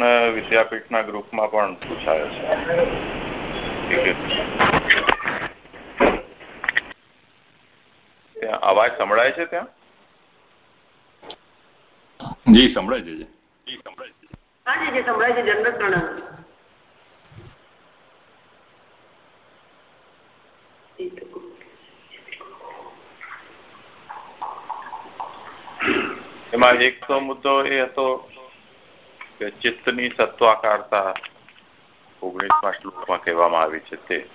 પ્રશ્ન વિદ્યાપીઠના ગ્રુપમાં પણ પૂછાયો છે. અવાજ સંભળાય છે ત્યાં? જી સંભળાય છે જી. સંભળાય છે. હા જી સંભળાય છે. જન્નત પ્રણામ. એમાં એક તો મુદ્દો એ હતો કે ચિત્તની સત્વાકારતા ઓગણીસમાં શ્લોકમાં કહેવામાં આવી છે તે.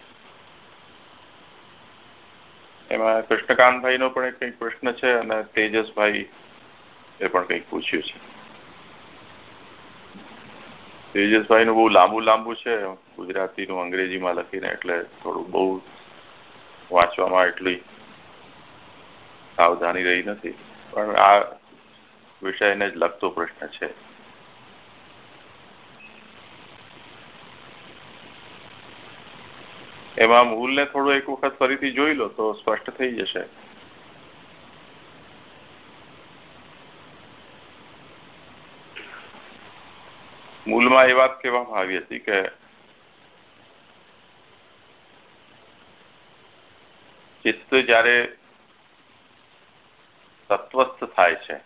એમાં કૃષ્ણકાંતભાઈ નો પણ કંઈક પ્રશ્ન છે અને તેજસભાઈ એ પણ કંઈક પૂછ્યું છે. તેજસભાઈ નું બહુ લાંબુ લાંબુ છે ગુજરાતી નું અંગ્રેજીમાં લખીને એટલે થોડું બહુ વાંચવામાં એટલી સાવધાની રહી નથી. પણ આ વિષયને જ લગતો પ્રશ્ન છે. એમાં મૂલને થોડું એક વખત ફરીથી જોઈ લો તો સ્પષ્ટ થઈ જશે. મૂલમાં એ વાત કહેવામાં આવી હતી કે ચિત્ત જ્યારે તત્વસ્થ થાય છે,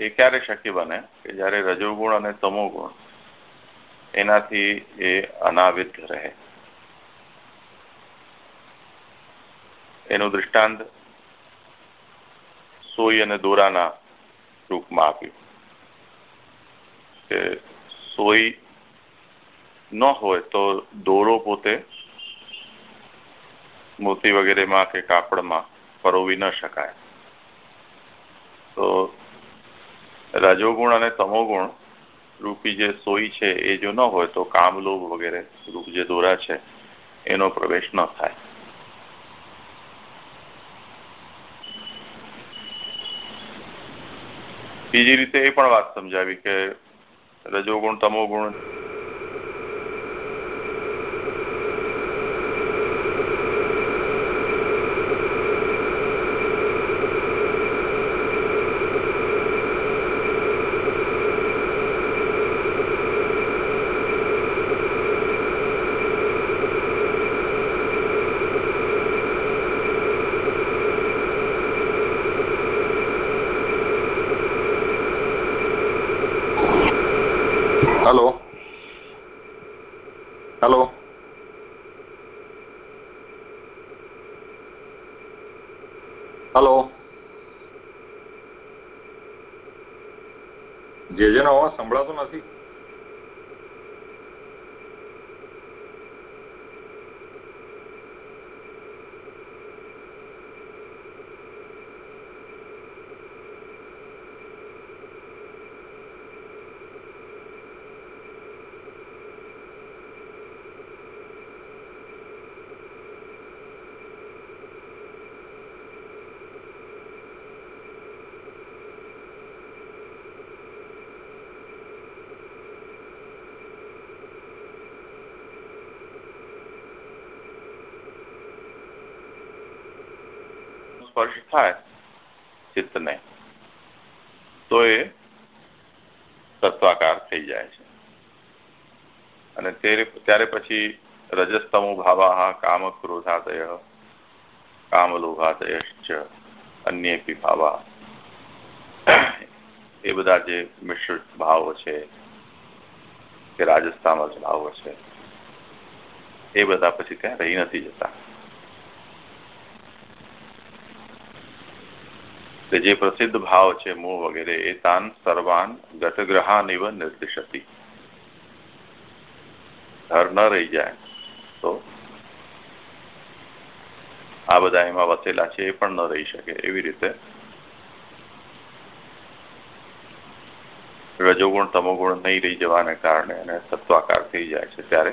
એ ક્યારે શક્ય બને? કે જ્યારે રજોગુણ અને તમોગુણ એનાથી એ અનાવિત રહે. એનું દૃષ્ટાંત સોય અને દોરાના રૂપમાં આપ્યું. કે સોય ન હોય તો દોરો પોતે મોતી વગેરેમાં કે કાપડમાં પરોવી ન શકાય. તો રજોગુણ અને તમોગુણ રૂપી જે સોઈ છે, એ જો ન હોય તો કામલોભ વગેરે રૂપ જે દોરા છે, એનો પ્રવેશ ન થાય. બીજી રીતે એ પણ વાત સમજાવી કે રજોગુણ, તમોગુણ nombraron así. સ્પર્શ થાય ચિત્તને, તો એ તત્વાકાર થઈ જાય છે. અને ત્યારે પછી રજસ્તમો ભાવા કામ ક્રોધાદય કામલોભાદયશ્ચ અન્ય ભાવા એ બધા જે મિશ્ર ભાવો છે કે રાજસ્થાન ભાવો છે, એ બધા પછી ત્યાં રહી નથી જતા. જે પ્રસિદ્ધ ભાવ છે મૂળ વગેરે, એ તાન સર્વાન ગતગ્રહાનિવ નિર્દિશતી. ધર ન રહી જાય તો આ બધા એમાં વસેલા છે, એ પણ ન રહી શકે એવી રીતે. રજોગુણ તમોગુણ નહીં રહી જવાને કારણે અને સત્વાકાર થઈ જાય છે, ત્યારે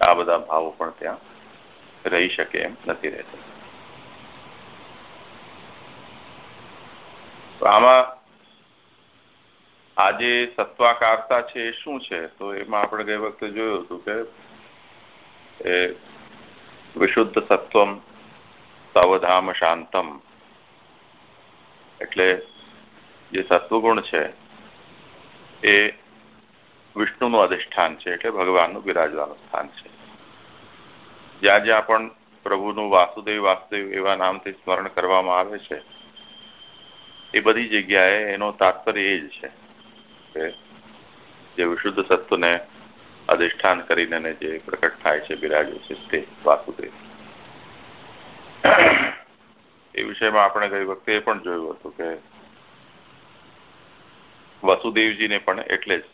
આ બધા ભાવો પણ ત્યાં રહી શકે એમ નથી રહેતા. આમાં આ જે સત્વાકારતા છે એ શું છે? તો એમાં આપણે ગઈ વખતે જોયું હતું કે એ વિશુદ્ધ સત્વમ સવધામ શાંતમ. એટલે જે સત્વગુણ છે એ વિષ્ણુનું અધિષ્ઠાન છે, એટલે ભગવાનનું બિરાજવાનું સ્થાન છે. જ્યાં જ્યાં પણ પ્રભુનું વાસુદેવ વાસુદેવ એવા નામથી સ્મરણ કરવામાં આવે છે. એ બધી જગ્યાએ એનો તાત્પર્ય એ જ છે કે જે વિશુદ્ધ સત્વને અધિષ્ઠાન કરીને જે પ્રકટ થાય છે, બિરાજે છે તે વાસુદેવ. એ વિષયમાં આપણે ગઈ વખતે એ પણ જોયું હતું કે વસુદેવજીને પણ એટલે જ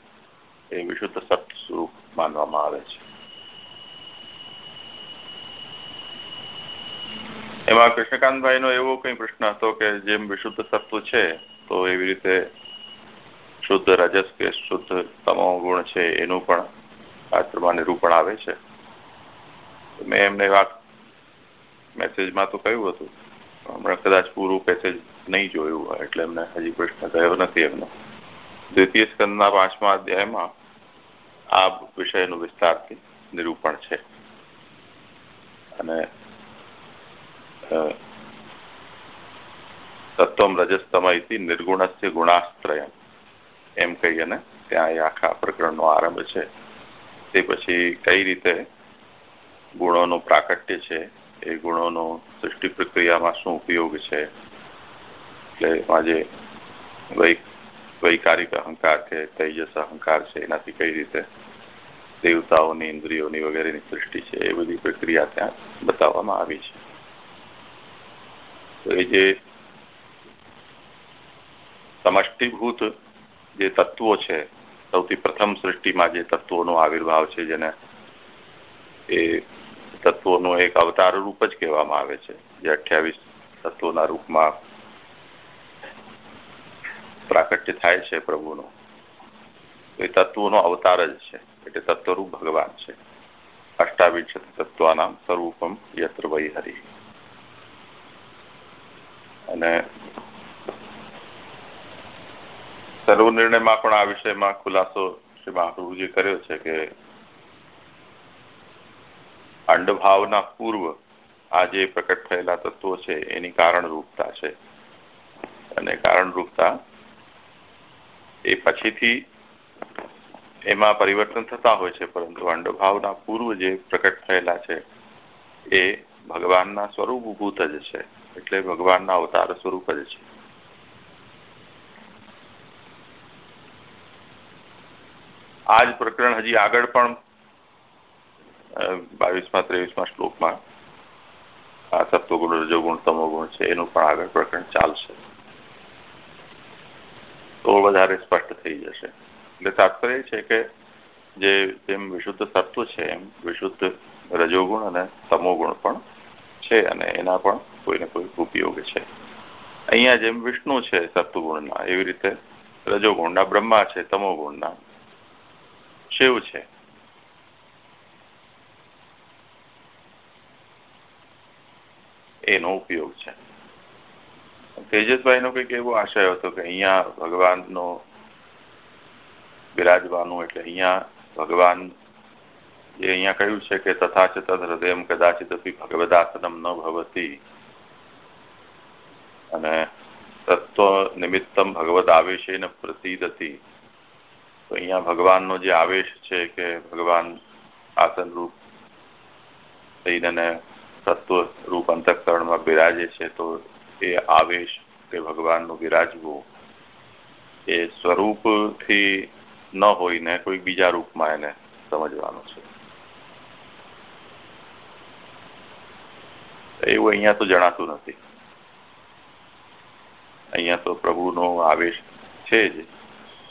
એ વિશુદ્ધ સત સ્વરૂપ માનવામાં આવે છે. એમાં કૃષ્ણકાંતભાઈનો એવો કઈ પ્રશ્ન હતો કે જેમ વિશુદ્ધ સત્વ છે, તો એવી રીતે શુદ્ધ રજસ કે શુદ્ધ તમો ગુણ છે એનું પણ શાસ્ત્રમાં નિરૂપણ આવે છે. મેં એમને વાત મેસેજમાં તો કહ્યું હતું હમણાં કદાચ પૂરું પેસેજ નહીં જોયું એટલે એમને હજી પ્રશ્ન થયો નથી એમનો. દ્વિતીય સ્કંદના પાંચમા અધ્યાયમાં આ વિષયનું વિસ્તારથી નિરૂપણ છે. અને તત્વમ રજસ્તમ ઇતિ નિર્ગુણસ્ય ગુણાસ્ત્રયમ એમ કહી અને ત્યાં એ આખા પ્રકરણનો આરંભ છે. તે પછી કઈ રીતે ગુણોનું પ્રાકટ્ય છે, એ ગુણોનો સૃષ્ટિ પ્રક્રિયામાં શું ઉપયોગ છે? એટલે આજે વૈકારિક અહંકાર કે તેજસ અહંકાર છે, એનાથી કઈ રીતે દેવતાઓની, ઇન્દ્રિયોની વગેરેની સૃષ્ટિ છે, એ બધી પ્રક્રિયા ત્યાં બતાવવામાં આવી છે. તો એ જે સમષ્ટિભૂત જે તત્વો છે, સૌથી પ્રથમ સૃષ્ટિમાં જે તત્વોનો આવિર્ભાવ છે, જેને એ તત્વોનું એક અવતાર રૂપ જ કહેવામાં આવે છે. જે અઠ્યાવીસ તત્વોના રૂપમાં પ્રાકટ્ય થાય છે પ્રભુનું. એ તત્વોનો અવતાર જ છે. એટલે તત્વરૂપ ભગવાન છે. અષ્ટાવિંશત તત્વાનામ સ્વરૂપમ યત્ર વૈ અને સર્વ નિર્ણયમાં પણ આ વિષયમાં ખુલાસો શ્રી મહાપ્રભુજી કર્યો છે કે અંડભાવના પૂર્વ આ જે પ્રકટ થયેલા તત્વો છે, એની કારણરૂપતા છે. અને કારણરૂપતા એ પછીથી એમાં પરિવર્તન થતા હોય છે, પરંતુ અંડભાવના પૂર્વ જે પ્રકટ થયેલા છે, એ ભગવાનના સ્વરૂપભૂત જ છે. એટલે ભગવાનના અવતાર સ્વરૂપ જ છે. આ જ પ્રકરણ હજી આગળ પણ બાવીસમાં, ત્રેવીસમાં શ્લોકમાં આ સત્વગુણ રજોગુણ, તમોગુણ છે, એનું પણ આગળ પ્રકરણ ચાલશે. તો વધારે સ્પષ્ટ થઈ જશે. એટલે તાત્પર્ય છે કે જે જેમ વિશુદ્ધ તત્વ છે એમ, વિશુદ્ધ રજોગુણ અને તમોગુણ પણ છે અને એના પણ કોઈને કોઈ ઉપયોગ છે. અહીંયા જેમ વિષ્ણુ છે સત્વગુણના, એવી રીતે રજોગુણના, બ્રહ્મા છે તમોગુણના. શિવ છે. એનો ઉપયોગ છે. તેજસભાઈનો કંઈક એવો આશય હતો કે અહીંયા ભગવાનનો બિરાજવાનું એટલે અહીંયા ભગવાન જે અહીંયા કહ્યું છે કે તથા ચ તદ હૃદય કદાચિત ભગવદાસનમ ન ભવતી. અને તત્વ નિમિત્તમ ભગવદ આવેશેન હતી તો અહીંયા ભગવાનનો જે આવેશ છે કે ભગવાન આસન રૂપ થઈને તત્વ રૂપ અંતઃકરણમાં બિરાજે છે, તો એ આવેશ કે ભગવાનનું બિરાજવું એ સ્વરૂપથી ન હોય ને કોઈ બીજા રૂપમાં એને સમજવાનું છે. એવું અહીંયા તો જણાતું નથી. અહીંયા તો પ્રભુનો આવેશ છે જ.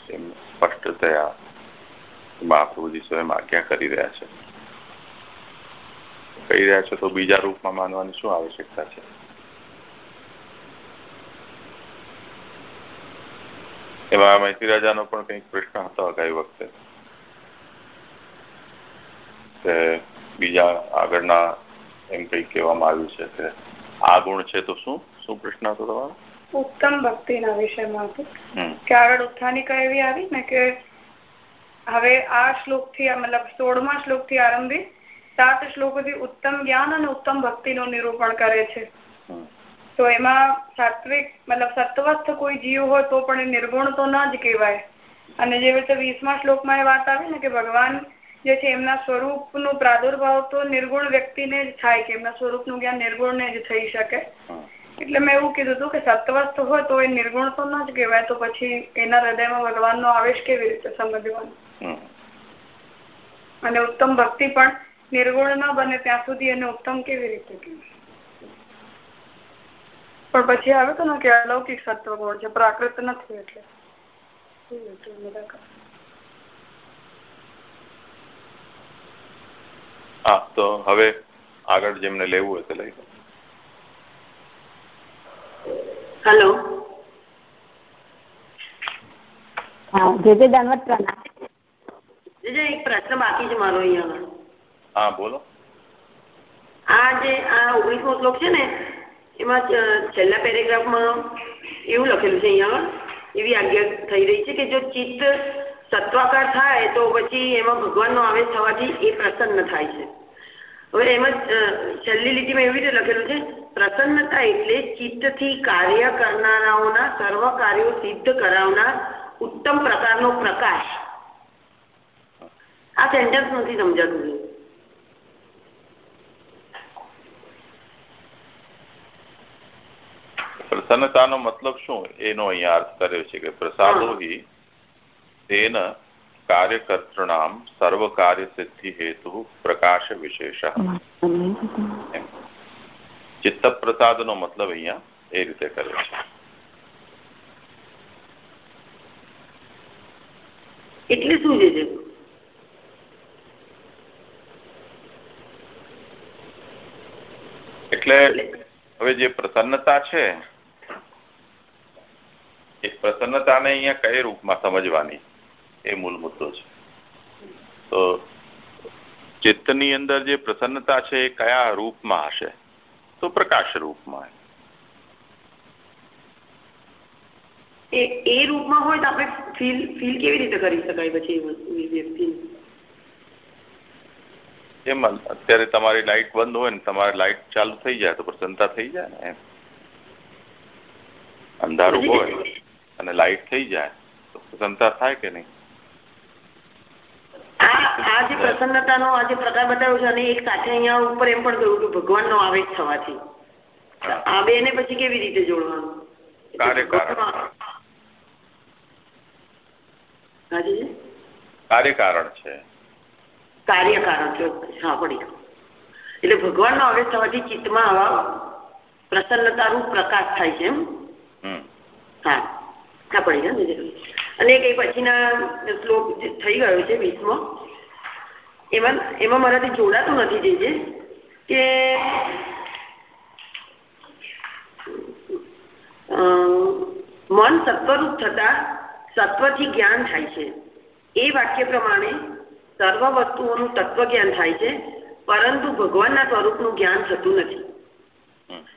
એમ સ્પષ્ટતયા મહાપ્રભુજી સ્વયં આજ્ઞા કરી રહ્યા છે. કહી રહ્યા છો તો બીજા રૂપમાં માનવાની શું આવશ્યકતા છે? એમાં મૈત્રી રાજાનો પણ કંઈક પ્રશ્ન હતો અગાઈ વખતે. બીજા આગળના એમ કંઈક કહેવામાં આવ્યું છે કે આ ગુણ છે તો શું? શું પ્રશ્ન હતો તમારો? ઉત્તમ ભક્તિના વિષયમાં હતું કે આગળ ઉત્થાનિકા એવી આવી ને કે હવે આ શ્લોકથી મતલબ સોળમા શ્લોકથી આરંભી સાત શ્લોકોથી ઉત્તમ જ્ઞાન અને ઉત્તમ ભક્તિનું નિરૂપણ કરે છે. તો એમાં સાત્વિક મતલબ સત્વસ્થ કોઈ જીવ હોય તો પણ એ નિર્ગુણ તો ના જ કહેવાય. અને જે રીતે વીસમા શ્લોકમાં એ વાત આવી ને કે ભગવાન જે છે એમના સ્વરૂપનું પ્રાદુર્ભાવ તો નિર્ગુણ વ્યક્તિને જ થાય કે એમના સ્વરૂપનું જ્ઞાન નિર્ગુણને જ થઈ શકે. એટલે મેં એવું કીધું હતું કે સત્વસ્થ હોય તો એ નિર્ગુણ તો ન જ કહેવાય તો પછી એના હૃદયમાં ભગવાનનો આવેશ કેવી રીતે સમજવાનો? અને ઉત્તમ ભક્તિ પણ નિર્ગુણ ન બને ત્યાં સુધી એને ઉત્તમ કેવી રીતે પણ પછી આવે તો ને કે અલૌકિક સત્વ ગુણ છે પ્રાકૃત નથી એટલે. હા તો હવે આગળ જેમને લેવું હોય તે લઈ લો હેલો. હા જે જે દંડવત પ્રણામ જે એક પ્રશ્ન બાકી છે મારો અહીંયા. આગળ. હા બોલો. આ જે આ ઓગણીસમો શ્લોક છે ને એમાં છેલ્લા પેરેગ્રાફમાં એવું લખેલું છે અહીંયા. આગળ એવી આજ્ઞા થઈ રહી છે કે જો ચિત્ત સત્વાકાર થાય તો પછી એમાં ભગવાનનો આવેશ થવાથી એ પ્રસન્ન થાય છે. હવે એમાં છેલ્લી લીટીમાં એવી રીતે લખેલું છે પ્રસન્નતા એટલે ચિત્તથી કાર્ય કરનારાઓના સર્વ કાર્યો સિદ્ધ કરાવનાર ઉત્તમ પ્રકારનો પ્રકાશ. આ સેન્ટેન્સ નથી સમજાતું પ્રસન્નતાનો મતલબ શું? એનો અહીંયા અર્થ કર્યો છે કે પ્રસાદો હિ. તેન કાર્યકર્તૃણામ સર્વ કાર્ય સિદ્ધિ હેતુ પ્રકાશ વિશેષ. ચિત્ત પ્રસાદનો મતલબ અહીંયા એ રીતે કર્યો છે. એટલે શું છે? એટલે હવે જે પ્રસન્નતા છે એ પ્રસન્નતાને અહીંયા કઈ રૂપમાં સમજવાની? એ મૂળ મુદ્દો છે. તો ચિત્તની અંદર જે પ્રસન્નતા છે એ કયા રૂપમાં હશે? તો પ્રકાશ રૂપમાં એ રૂપમાં હોય તો આપણે ફીલ ફીલ કેવી રીતે કરી શકાય પછી વ્યક્તિને એમ અત્યારે તમારી લાઈટ બંધ હોય ને તમારી લાઈટ ચાલુ થઈ જાય તો પ્રસન્નતા થઈ જાય ને એમ. અંધારું હોય અને લાઈટ થઈ જાય તો પ્રસન્નતા થાય કે નહીં? આ જે પ્રસન્નતાનો આ જે પ્રકાર બતાવ્યો છે અને એક સાથે અહીંયા ઉપર એમ પણ કહ્યું કે ભગવાનનો આવેશ થવાથી. આ બેને પછી કેવી રીતે જોડવાનું? કાર્યકારણ. છે. કાર્યકારણ છે ગયું. એટલે ભગવાનનો આવેશ થવાથી ચિત્તમાં આવા પ્રસન્નતારૂપ પ્રકાશ થાય છે એમ? હમ. હા. હા પડી ગયું ને. અને કઈ પછીના શ્લોક થઈ ગયો છે વીસમો એમાં એમાં મારાથી જોડાતું નથી જે કે મન સત્વરૂપ થતા સત્વથી જ્ઞાન થાય છે. એ વાક્ય પ્રમાણે સર્વ વસ્તુઓનું તત્વ જ્ઞાન થાય છે પરંતુ ભગવાનના સ્વરૂપનું જ્ઞાન થતું નથી.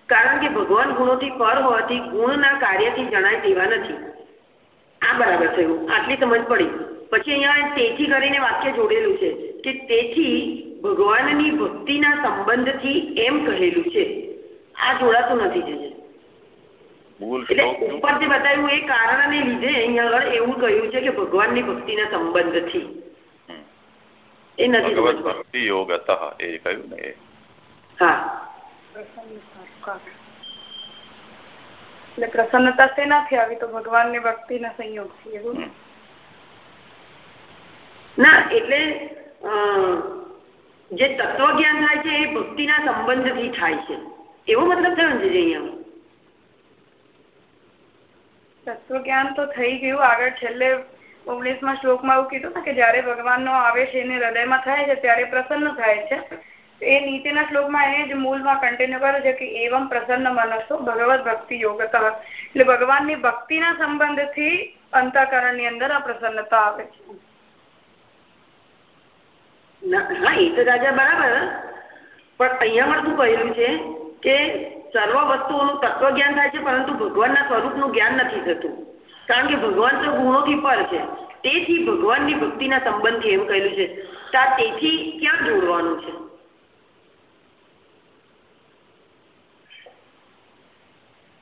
કારણ કે ભગવાન ગુણોથી પર હોવાથી ગુણના કાર્યથી જણાય તેવા નથી. આ બરાબર થયું. આટલી સમજ પડી. પછી અહીંયા તેથી કરીને વાક્ય જોડેલું છે કે તેથી ભગવાનની ભક્તિના સંબંધથી એમ કહેલું છે. આ જોડાતું નથી જજે એટલે ઉપર જે બતાવ્યું એ કારણને લીધે અહીંયા આગળ એવું કહ્યું છે કે ભગવાનની ભક્તિના સંબંધથી. થી એ નથી ભક્તિ યોગ એ કહ્યું ને હા. એટલે પ્રસન્નતા શેનાથી આવી? તો ભગવાનની ભક્તિના સંયોગથી એવું? ના એટલે જે તત્વજ્ઞાન થાય છે એ ભક્તિના સંબંધથી થાય છે. એવો મતલબ થયો ને જે અહીંયા? તત્વજ્ઞાન તો થઈ ગયું. આગળ છેલ્લે ઓગણીસમાં શ્લોકમાં એવું કીધું ને કે જ્યારે ભગવાનનો આવેશ એને હૃદયમાં થાય છે ત્યારે પ્રસન્ન થાય છે. એ નીચેના શ્લોકમાં એ જ મૂળમાં કન્ટિન્યુ કરે છે કે એવમ પ્રસન્ન મનસો ભગવત ભક્તિ યોગત એટલે ભગવાનની ભક્તિના સંબંધથી અંતઃકરણની અંદર આ પ્રસન્નતા આવે છે. હા એ બરાબર. પણ અહીંયા પણ શું કહેલું છે કે સર્વ વસ્તુઓનું તત્વ જ્ઞાન થાય છે, પરંતુ ભગવાનના સ્વરૂપનું જ્ઞાન નથી થતું. કારણ કે ભગવાન ગુણોથી પર છે. તેથી ભગવાનની ભક્તિના સંબંધથી એમ કહેલું છે. તેથી ક્યાં જોડવાનું છે?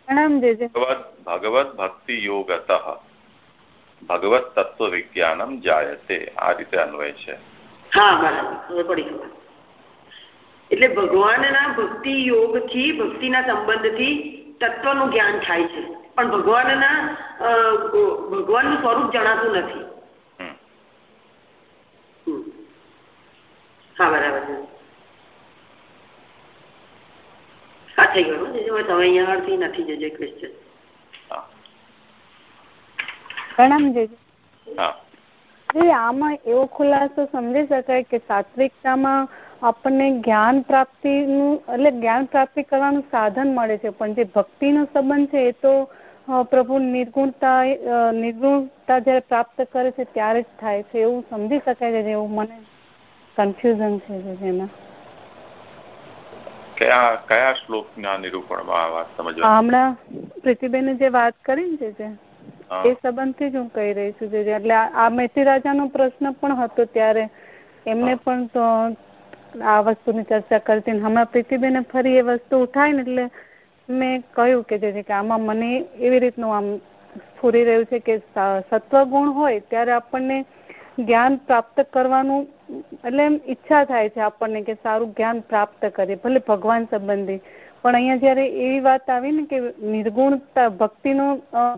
પ્રણામ જેજે ભગવત ભગવત ભક્તિ યોગત. ભગવત તત્વ વિજ્ઞાનમ જાયતે. આ રીતે અન્વય છે. હા બરાબર. પડી ખબર એટલે ભગવાનના ભક્તિ યોગથી ભક્તિના સંબંધથી તત્વનું જ્ઞાન થાય છે. પણ ભગવાનના ભગવાનનું સ્વરૂપ જણાતું નથી. હા બરાબર છે. હા થઈ ગયું હવે તમે અહીંયા આગળથી નથી જજે ક્વેશ્ચન પ્રણામ જેજે. આમાં એવો ખુલાસો સમજી શકાય કે સાત્વિકતામાં આપણને જ્ઞાન પ્રાપ્તિનું એટલે જ્ઞાન પ્રાપ્તિ કરવાનું સાધન મળે છે પણ જે ભક્તિનો સંબંધ છે એ તો પ્રભુ નિર્ગુણતા નિર્ગુણતા જ્યારે પ્રાપ્ત કરે છે ત્યારે જ થાય છે. એવું સમજી શકાય છે એવું મને કન્ફ્યુઝન છે જેમાં. કયા કયા શ્લોકના નિરૂપણમાં આ વાત સમજવા હમણાં પ્રીતિબેને જે વાત કરી ને જે એ સંબંધથી જ હું કહી રહી છું જે. એટલે આ મેથી રાજાનો પ્રશ્ન પણ હતો ત્યારે એમને પણ તો આ વસ્તુની ચર્ચા કરતી હમણાં પ્રીતિબેને ફરી એ વસ્તુ ઉઠાવી ને એટલે મેં કહ્યું કે જે કે આમાં મને એવી રીતનું આમ સ્ફુરી રહ્યું છે કે સત્વગુણ હોય ત્યારે આપણને જ્ઞાન પ્રાપ્ત કરવાનું, એટલે એમ ઈચ્છા થાય છે આપણને કે સારું જ્ઞાન પ્રાપ્ત કરીએ, ભલે ભગવાન સંબંધી. પણ અહીંયા જ્યારે એવી વાત આવી ને કે નિર્ગુણતા, ભક્તિનો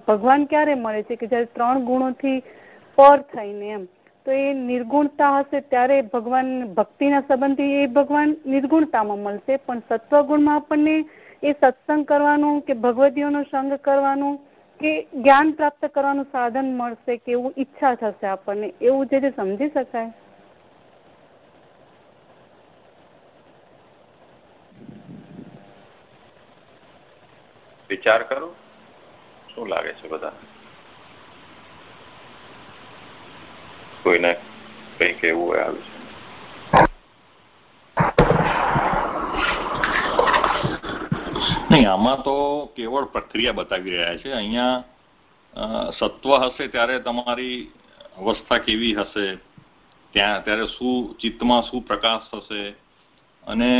ભગવાન ક્યારે મળે છે કે જ્યારે ત્રણ ગુણોથી પર થઈને એમ, તો એ નિર્ગુણતા હશે ત્યારે ભગવાન, ભક્તિના સંબંધી એ ભગવાન નિર્ગુણતામાં મળશે. પણ સત્વગુણમાં આપણને એ સત્સંગ કરવાનું કે ભગવદીઓનો સંગ કરવાનું કે જ્ઞાન પ્રાપ્ત કરવાનું સાધન મળશે કે એવું ઈચ્છા થશે આપણને? એવું જે સમજી શકાય? વિચાર કરો. શું લાગે છે બધા? કોઈને કઈ કેવું હોય આ વિશે નહીં, આમાં તો કેવળ પ્રક્રિયા બતાવી રહ્યા છે. અહીંયા સત્વ હશે ત્યારે તમારી અવસ્થા કેવી હશે? ત્યાં, ત્યારે શું ચિત્તમાં શું પ્રકાશ થશે અને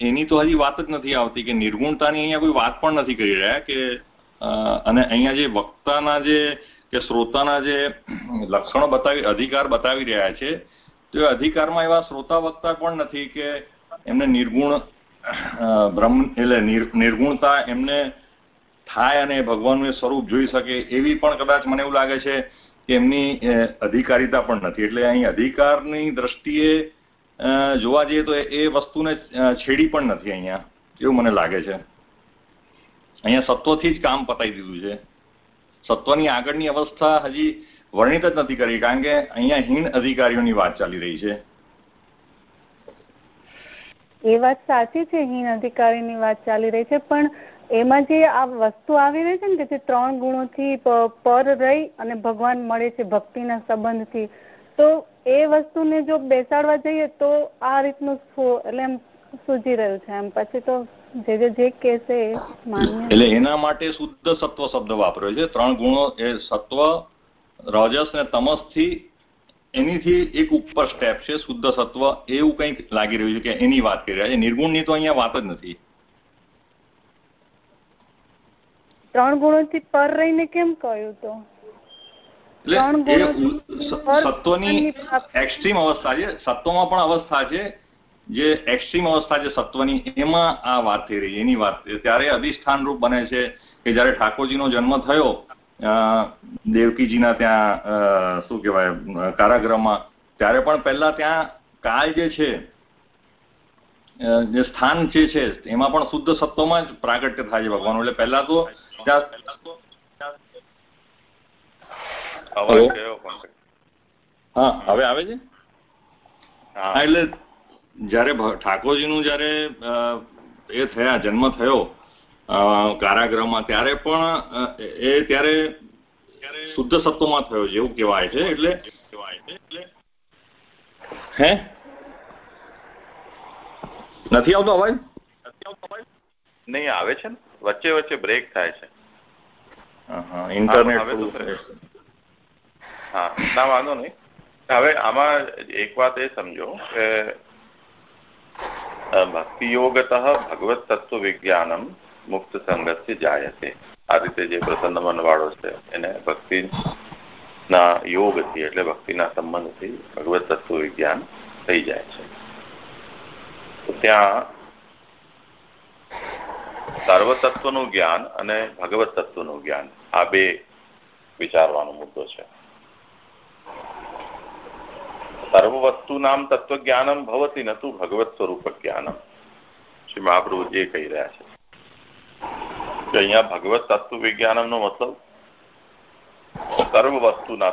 એની તો હજી વાત જ નથી આવતી કે નિર્ગુણતાની અહીંયા કોઈ વાત પણ નથી કરી રહ્યા કે અને અહીંયા જે વક્તાના જે, કે શ્રોતાના જે લક્ષણો બતાવી, અધિકાર બતાવી રહ્યા છે, તો એ અધિકારમાં એવા શ્રોતા વક્તા પણ નથી કે એમને નિર્ગુણ બ્રહ્મ એટલે નિર- નિર્ગુણતા એમને થાય અને ભગવાનનું સ્વરૂપ જોઈ શકે એવી પણ કદાચ મને એવું લાગે છે કે એમની અધિકારીતા પણ નથી. એટલે અહીં અધિકારની દ્રષ્ટિએ જોવા જઈએ તો એ વસ્તુને છેડી પણ નથી અહીંયા. એવું મને લાગે છે. અહીંયા સત્વથી જ કામ પતાવી દીધું છે. સત્વની આગળની અવસ્થા હજી વર્ણિત જ નથી કરી, કારણ કે અહીંયા હીન અધિકારીઓની વાત ચાલી રહી છે. એ વાત સાચી છે, હિન અધિકારીની વાત ચાલી રહી છે, પણ એમાં જે આ વસ્તુ આવી રહી છે ને કે જે ત્રણ ગુણોથી પર રહી અને ભગવાન મળે છે ભક્તિના સંબંધથી, તો એ વસ્તુને જો બેસાડવા જઈએ તો આ રીતનું એટલે એમ સૂજી રહ્યું છે, એમ પછી તો જે જે જે કહેશે એ એટલે એના માટે શુદ્ધ સત્વ શબ્દ વાપર્યો છે, ત્રણ ગુણો એ સત્વ, રજસ ને તમસથી એનીથી એક ઉપર સ્ટેપ છે શુદ્ધ સત્વ એવું કંઈક લાગી રહ્યું છે કે એની વાત કરી રહ્યા છે. નિર્ગુણની તો અહીંયા વાત જ નથી. ત્રણ ગુણોથી પર રહીને કેમ કહ્યું તો? સત્વની એક્સ્ટ્રીમ અવસ્થા છે. સત્વમાં પણ અવસ્થા છે. જે એક્સ્ટ્રીમ અવસ્થા છે સત્વની એમાં આ વાત થઈ રહી એની વાત. ત્યારે અધિષ્ઠાન રૂપ બને છે કે જ્યારે ઠાકોરજીનો જન્મ થયો દેવકીજીના ત્યાં શું કહેવાય કારાગૃહમાં. ત્યારે પણ પહેલા ત્યાં કાળ જે છે જે સ્થાન જે છે એમાં પણ શુદ્ધ સત્વમાં જ પ્રાગટ્ય થાય છે ભગવાન એટલે પહેલા તો હા હવે આવે છે? હા. એટલે જયારે ઠાકોરજી ઠાકોરજીનું જયારે એ થયા જન્મ થયો કારાગૃહમાં ત્યારે પણ એ ત્યારે શુદ્ધ સત્વમાં થયો છે એવું કહેવાય છે એટલે હે? નથી આવતો અવાજ? નહીં આવે છે ને. વચ્ચે વચ્ચે બ્રેક થાય છે. ઇન્ટરનેટ હા ના વાંધો નહીં. હવે આમાં એક વાત એ સમજો કે ભક્તિયોગત ભગવત તત્વ વિજ્ઞાનમ મુક્ત સંગતથી જાયતે આ રીતે જે પ્રસન્ન મનવાળો છે, એને ભક્તિ ના યોગથી એટલે ભક્તિના સંબંધથી ભગવત તત્વ વિજ્ઞાન થઈ જાય છે. તો ત્યાં સર્વતત્વનું જ્ઞાન અને ભગવત તત્વનું જ્ઞાન આ બે વિચારવાનો મુદ્દો છે. સર્વવસ્તુનામ તત્વજ્ઞાનમ ભવતી નતું ભગવત સ્વરૂપ જ્ઞાનમ શ્રી મહાપ્રભુ જે કહી રહ્યા છે. અહીંયા ભગવત તત્વ વિજ્ઞાનમનો મતલબ સર્વ વસ્તુના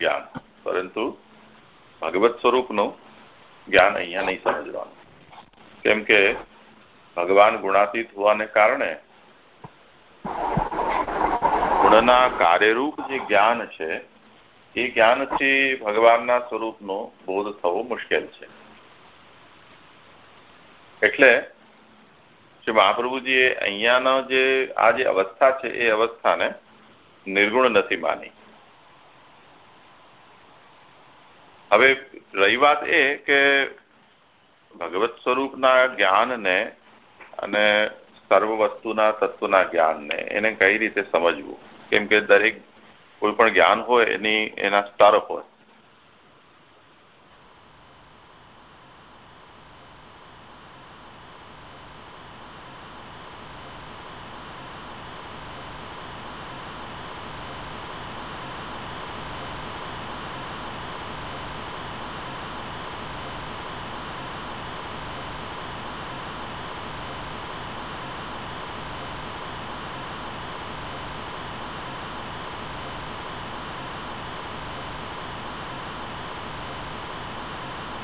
જ્ઞાન પરંતુ ભગવત સ્વરૂપનું જ્ઞાન અહીંયા નહીં સમજવાનું કેમ કે ભગવાન ગુણાતીત હોવાને કારણે ગુણના કાર્યરૂપ જે જ્ઞાન છે એ જ્ઞાનથી ભગવાનના સ્વરૂપનો બોધ થવો મુશ્કેલ છે એટલે શ્રી મહાપ્રભુજીએ અહીંયાનો જે આ જે અવસ્થા છે, એ અવસ્થાને નિર્ગુણ નથી માની. હવે રહી વાત એ કે ભગવત સ્વરૂપના જ્ઞાનને અને સર્વ વસ્તુના તત્વના જ્ઞાનને એને કઈ રીતે સમજવું? કેમ કે દરેક કોઈ પણ જ્ઞાન હોય એની, એના સ્તર હોય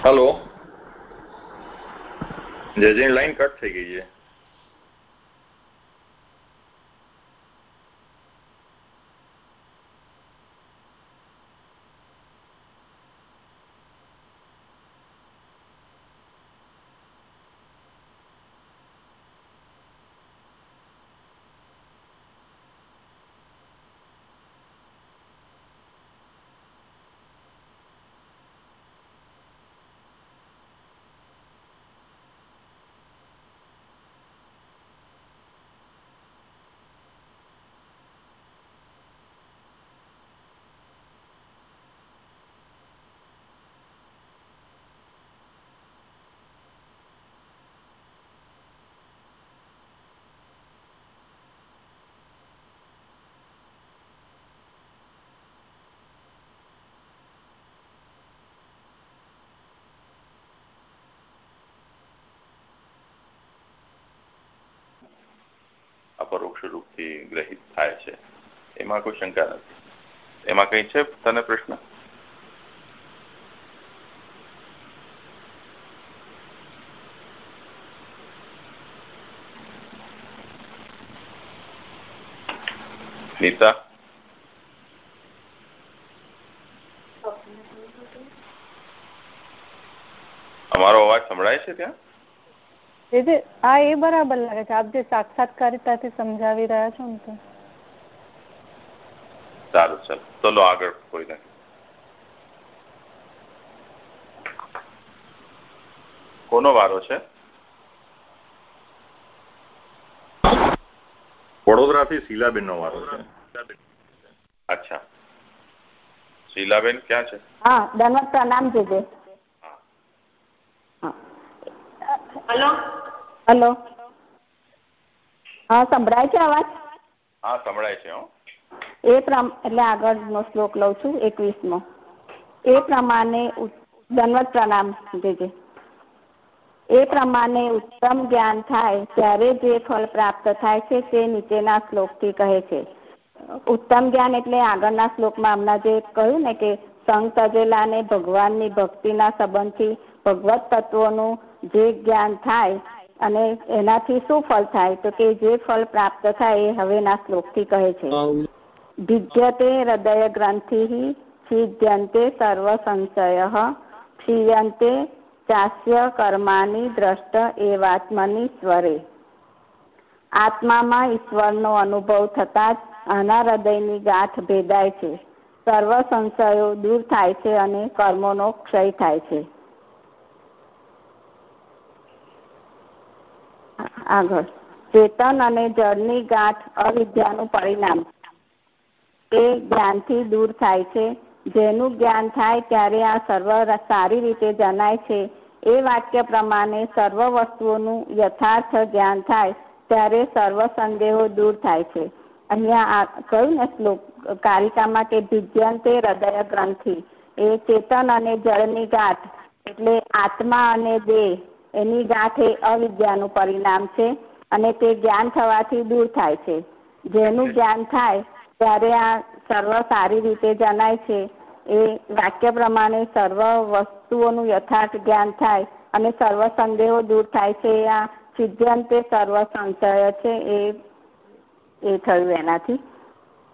હલો જયજયની લાઈન કટ થઈ ગઈ છે. અપરોક્ષ રૂપથી ગ્રહિત થાય છે. એમાં કોઈ શંકા નથી. એમાં કઈ છે તને પ્રશ્ન? નીતા? અમારો અવાજ સંભળાય છે ત્યાં? એ આ હા એ બરાબર લાગે છે આપ જે સાક્ષાત્કારિતાથી સમજાવી રહ્યા છો ને સારું ચાલો. ચલો આગળ કોઈ નહીં કોનો વારો છે? વડોદરાથી શીલાબેન નો વારો છે. અચ્છા. શીલાબેન ક્યાં છે? હા દનવત પ્રણામ જોજે હલો? હેલો. હા સંભળાય છે અવાજ? હા સંભળાય છે હો. એ એટલે આગળનો શ્લોક લઉં છું એકવીસમો. એ પ્રમાણે દનવત પ્રણામ દેજે એ પ્રમાણે ઉત્તમ જ્ઞાન થાય ત્યારે જે ફળ પ્રાપ્ત થાય છે તે નીચેના શ્લોકથી કહે છે. ઉત્તમ જ્ઞાન એટલે આગળના શ્લોકમાં હમણાં જે કહ્યું ને કે સંત તજેલાને ભગવાનની ભક્તિના સંબંધથી ભગવત તત્વોનું જે જ્ઞાન થાય અને એનાથી શું ફળ થાય? તો કે જે ફળ પ્રાપ્ત થાય એ હવેના શ્લોકથી કહે છે. ગ્રંથિ છિદ્યંતે સર્વ સંશય ક્ષીયંતે ચાસ્ય કર્માની દ્રષ્ટ એવાત્મની સ્વરે. આત્મામાં ઈશ્વરનો અનુભવ થતા જ આના હૃદયની ગાંઠ ભેદાય છે. સર્વ સંશયો દૂર થાય છે અને કર્મોનો ક્ષય થાય છે. આગળ. ચેતન અને જળની ગાંઠ અવિદ્યાનું પરિણામ. એ જ્ઞાનથી દૂર થાય છે. જેનું જ્ઞાન થાય ત્યારે આ સર્વ સારી રીતે જણાય છે. એ વાક્ય પ્રમાણે સર્વ વસ્તુઓનું યથાર્થ જ્ઞાન થાય ત્યારે સર્વ સંદેહો દૂર થાય છે. અહીંયા કહ્યું ને શ્લોક? કારિકામાં કે ભિજ્યંતે હૃદય ગ્રંથિ. એ ચેતન અને જળની ગાંઠ એટલે આત્મા અને દેહ. એની ગાંઠ એ અવિદ્યાનું પરિણામ છે અને તે જ્ઞાન થવાથી દૂર થાય છે. જેનું જ્ઞાન થાય ત્યારે આ સર્વ સારી રીતે જણાય છે. એ વાક્ય પ્રમાણે સર્વ વસ્તુઓનું યથાર્થ જ્ઞાન થાય અને સર્વ સંદેહો દૂર થાય છે. આ સિદ્ધાંતે સર્વ સંશય છે એ એ થયું એનાથી.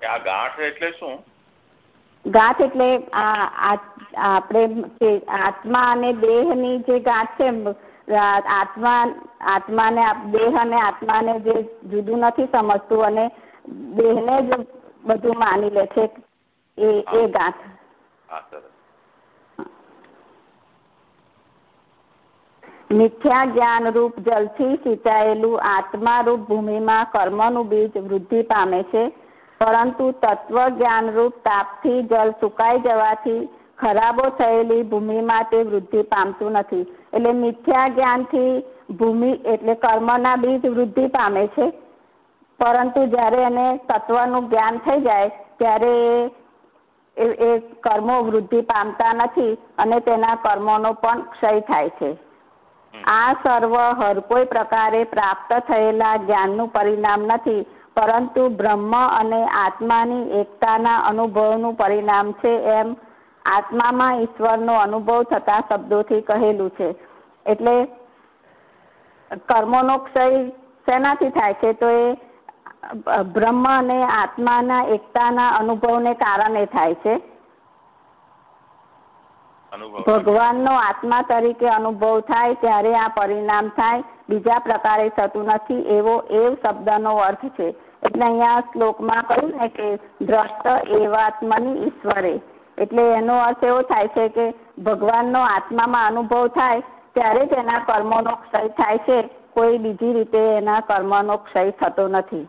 આ ગાંઠ એટલે શું? ગાંઠ એટલે આપણે આત્મા અને દેહની જે ગાંઠ છે આત્મા આત્માને દેહ અને આત્માને જે જુદું નથી સમજતું અને દેહને જ બધું માની લે છે. એ એ ગાંઠ. મિથ્યા જ્ઞાન રૂપ જલથી સિંચાયેલું આત્મા રૂપ ભૂમિમાં કર્મનું બીજ વૃદ્ધિ પામે છે. પરંતુ તત્વ જ્ઞાન રૂપ તાપથી જલ સુકાઈ જવાથી ખરાબો થયેલી ભૂમિમાં તે વૃદ્ધિ પામતું નથી. એટલે મિથ્યા જ્ઞાનથી ભૂમિ એટલે કર્મના બીજ વૃદ્ધિ પામે છે. પરંતુ જ્યારે એને તત્વનું જ્ઞાન થઈ જાય ત્યારે એ કર્મો વૃદ્ધિ પામતા નથી અને તેના કર્મોનો પણ ક્ષય થાય છે. આ સર્વ હર કોઈ પ્રકારે પ્રાપ્ત થયેલા જ્ઞાનનું પરિણામ નથી પરંતુ બ્રહ્મ અને આત્માની એકતાના અનુભવનું પરિણામ છે એમ આત્મામાં ઈશ્વરનો અનુભવ થતા શબ્દોથી કહેલું છે. એટલે કર્મોનો ક્ષય શેનાથી થાય છે? તો એ બ્રહ્મ અને આત્માના એકતાના અનુભવને કારણે થાય છે. ભગવાનનો આત્મા તરીકે અનુભવ થાય ત્યારે આ પરિણામ થાય. બીજા પ્રકારે થતું નથી એવો એવ શબ્દનો અર્થ છે. એટલે અહીંયા શ્લોકમાં કહ્યું ને કે દ્રષ્ટ એવાત્મની ઈશ્વરે. એટલે એનો અર્થ એવો થાય છે કે ભગવાનનો આત્મામાં અનુભવ થાય, ત્યારે જ એના કર્મોનો ક્ષય થાય છે. કોઈ બીજી રીતે એના કર્મનો ક્ષય થતો નથી.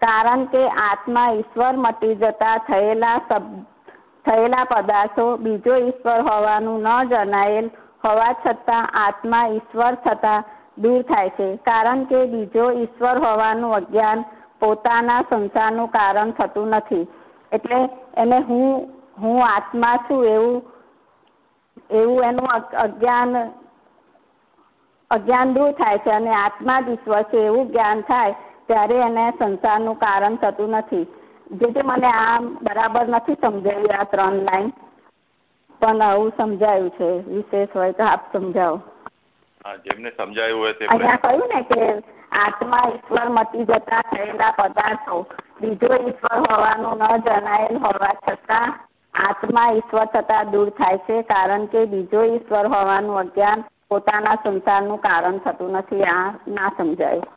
કારણ કે આત્મા ઈશ્વર મટી જતા થયેલા થયેલા પદાર્થો બીજો ઈશ્વર હોવાનું ન જણાયેલ હોવા છતાં આત્મા ઈશ્વર થતા દૂર થાય છે. કારણ કે બીજો ઈશ્વર હોવાનું અજ્ઞાન પોતાના સંસારનું કારણ થતું નથી. એટલે એને હું હું આત્મા છું એવું એવું એનું અજ્ઞાન અજ્ઞાન દૂર થાય છે અને આત્મા જ ઈશ્વર છે એવું જ્ઞાન થાય ત્યારે એને સંસારનું કારણ થતું નથી. જેથી મને આ બરાબર નથી સમજાયું આ ત્રણ લાઈન. પણ આવું સમજાયું છે વિશેષ હોય તો આપ સમજાવો. જેમને સમજાયું હોય તે અહીંયા કહ્યું ને કે આત્મા ઈશ્વર મટી જતા થયેલા પદાર્થો બીજો ઈશ્વર હોવાનું ન જણાયેલ હોવા છતાં આત્મા ઈશ્વર થતા દૂર થાય છે કારણ કે બીજો ઈશ્વર હોવાનું અજ્ઞાન પોતાના સંસારનું કારણ થતું નથી આ ના સમજાયું.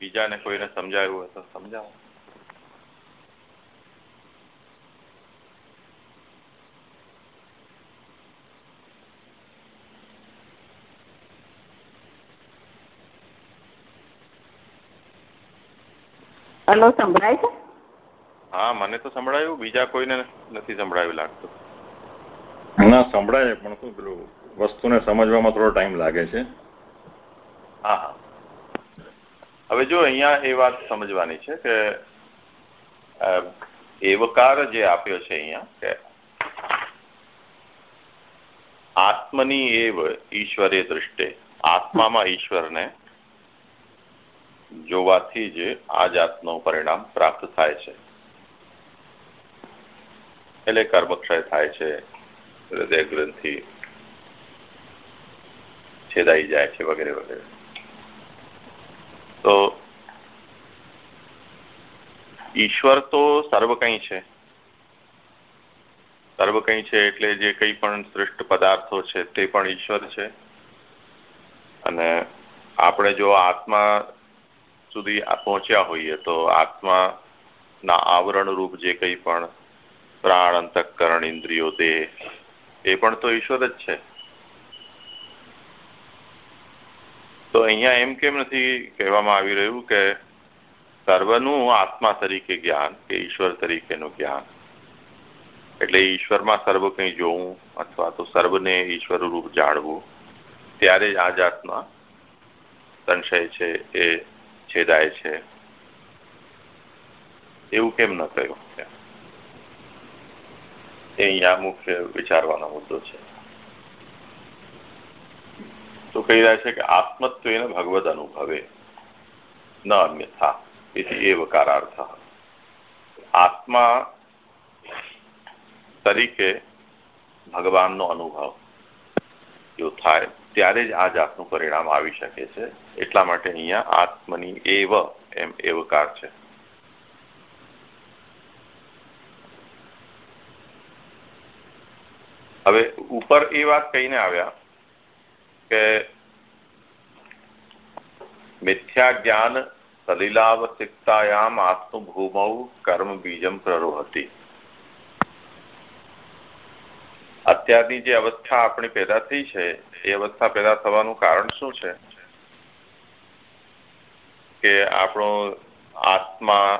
બીજાને કોઈને સમજાયું હોય તો સમજાવો. હલો સંભળાય છે? હા મને તો સંભળાયું. બીજા કોઈને નથી સંભળાયું લાગતું. ના સંભળાય પણ શું પેલું વસ્તુને સમજવામાં થોડો ટાઈમ લાગે છે. હા હા. હવે જો અહીંયા એ વાત સમજવાની છે કે એવકાર જે આપ્યો છે અહીંયા કે આત્મની એવ ઈશ્વરે દૃષ્ટે આત્મામાં ઈશ્વરને જોવાથી જ આ જાતનું પરિણામ પ્રાપ્ત થાય છે. એટલે કર્મક્ષય થાય છે. હૃદય ગ્રંથિ છેદાઈ જાય છે વગેરે વગેરે. તો ઈશ્વર તો સર્વ કંઈ છે. સર્વ કંઈ છે એટલે જે કંઈ પણ શ્રેષ્ઠ પદાર્થો છે તે પણ ઈશ્વર છે. અને આપણે જો આત્મા સુધી પહોંચ્યા હોઈએ તો આત્માના આવરણ રૂપ જે કંઈ પણ પ્રાણ અંતઃકરણ ઇન્દ્રિયો દેહ એ પણ તો ઈશ્વર જ છે. તો અહીંયા એમ કેમ નથી કહેવામાં આવી રહ્યું કે સર્વનું આત્મા તરીકે જ્ઞાન કે ઈશ્વર તરીકેનું જ્ઞાન? એટલે ઈશ્વરમાં સર્વ કંઈ જોવું અથવા તો સર્વને ઈશ્વર રૂપ જાણવું, ત્યારે જ આ જાતના સંશય છે, એ છેદાય છે. એવું કેમ ન કહ્યું? એ અહીંયા મુખ્ય વિચારવાનો મુદ્દો છે. તો કહી રહ્યા છે કે આત્મત્વેન ભગવદ અનુભવે, ન અન્યથા, એથી એ વકારાર્થ. આત્મા તરીકે ભગવાનનો અનુભવ જો થાય, ત્યારે જ આ જાતનું પરિણામ આવી શકે છે. એટલા માટે અહીંયા આત્મની એવ એમ એવકાર છે. હવે ઉપર એ વાત કહીને આવ્યા કે મિથ્યા જ્ઞાન સલિલાવસિકતાયામ આત્મભૂમૌ કર્મ બીજમ પ્રરોહતી. અત્યારની જે અવસ્થા આપણી પેદા થઈ છે, એ અવસ્થા પેદા થવાનું કારણ શું છે? કે આપણો આત્મા,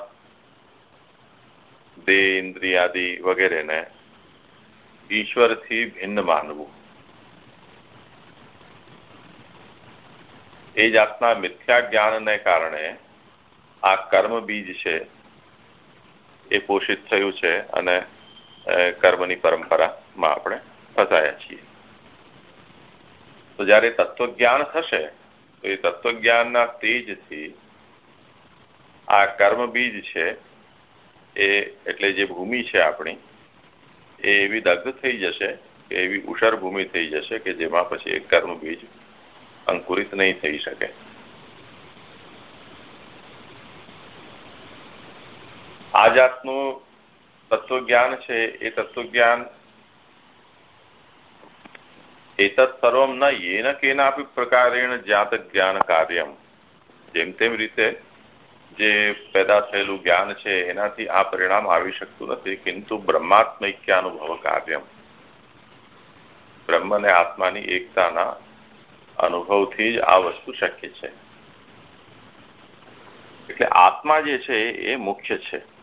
દેહ, ઇન્દ્રિયાદિ વગેરેને ઈશ્વરથી ભિન્ન માનવું એ જાતના મિથ્યા જ્ઞાનને કારણે આ કર્મ બીજ છે એ પોષિત થયું છે અને કર્મની પરંપરામાં આપણે ફસાયા છીએ તો જ્યારે તત્વજ્ઞાન થશે તો એ તત્વજ્ઞાનના તેજથી આ કર્મ બીજ છે એ એટલે જે ભૂમિ છે આપણી એવી દગ્ધ થઈ જશે કે એવી ઉષર ભૂમિ થઈ જશે કે જેમાં પછી એક બીજ અંકુરિત નહીં થઈ શકે. આ જાતનું તત્વજ્ઞાન છે, એ તત્વજ્ઞાન એતત સર્વમ ન યેન કેનાપી પ્રકારેણ જાત જ્ઞાન કાર્યમ. જેમ તેમ રીતે જે પેદા થયેલું જ્ઞાન છે, એનાથી આ પરિણામ આવી શકતું નથી. કિંતુ બ્રહ્માત્મૈક્યાનુભવ કાર્યમ. બ્રહ્મ અને આત્માની એકતાના અનુભવથી જ આ વસ્તુ શક્ય છે. એટલે આત્મા જે છે, એ મુખ્ય છે.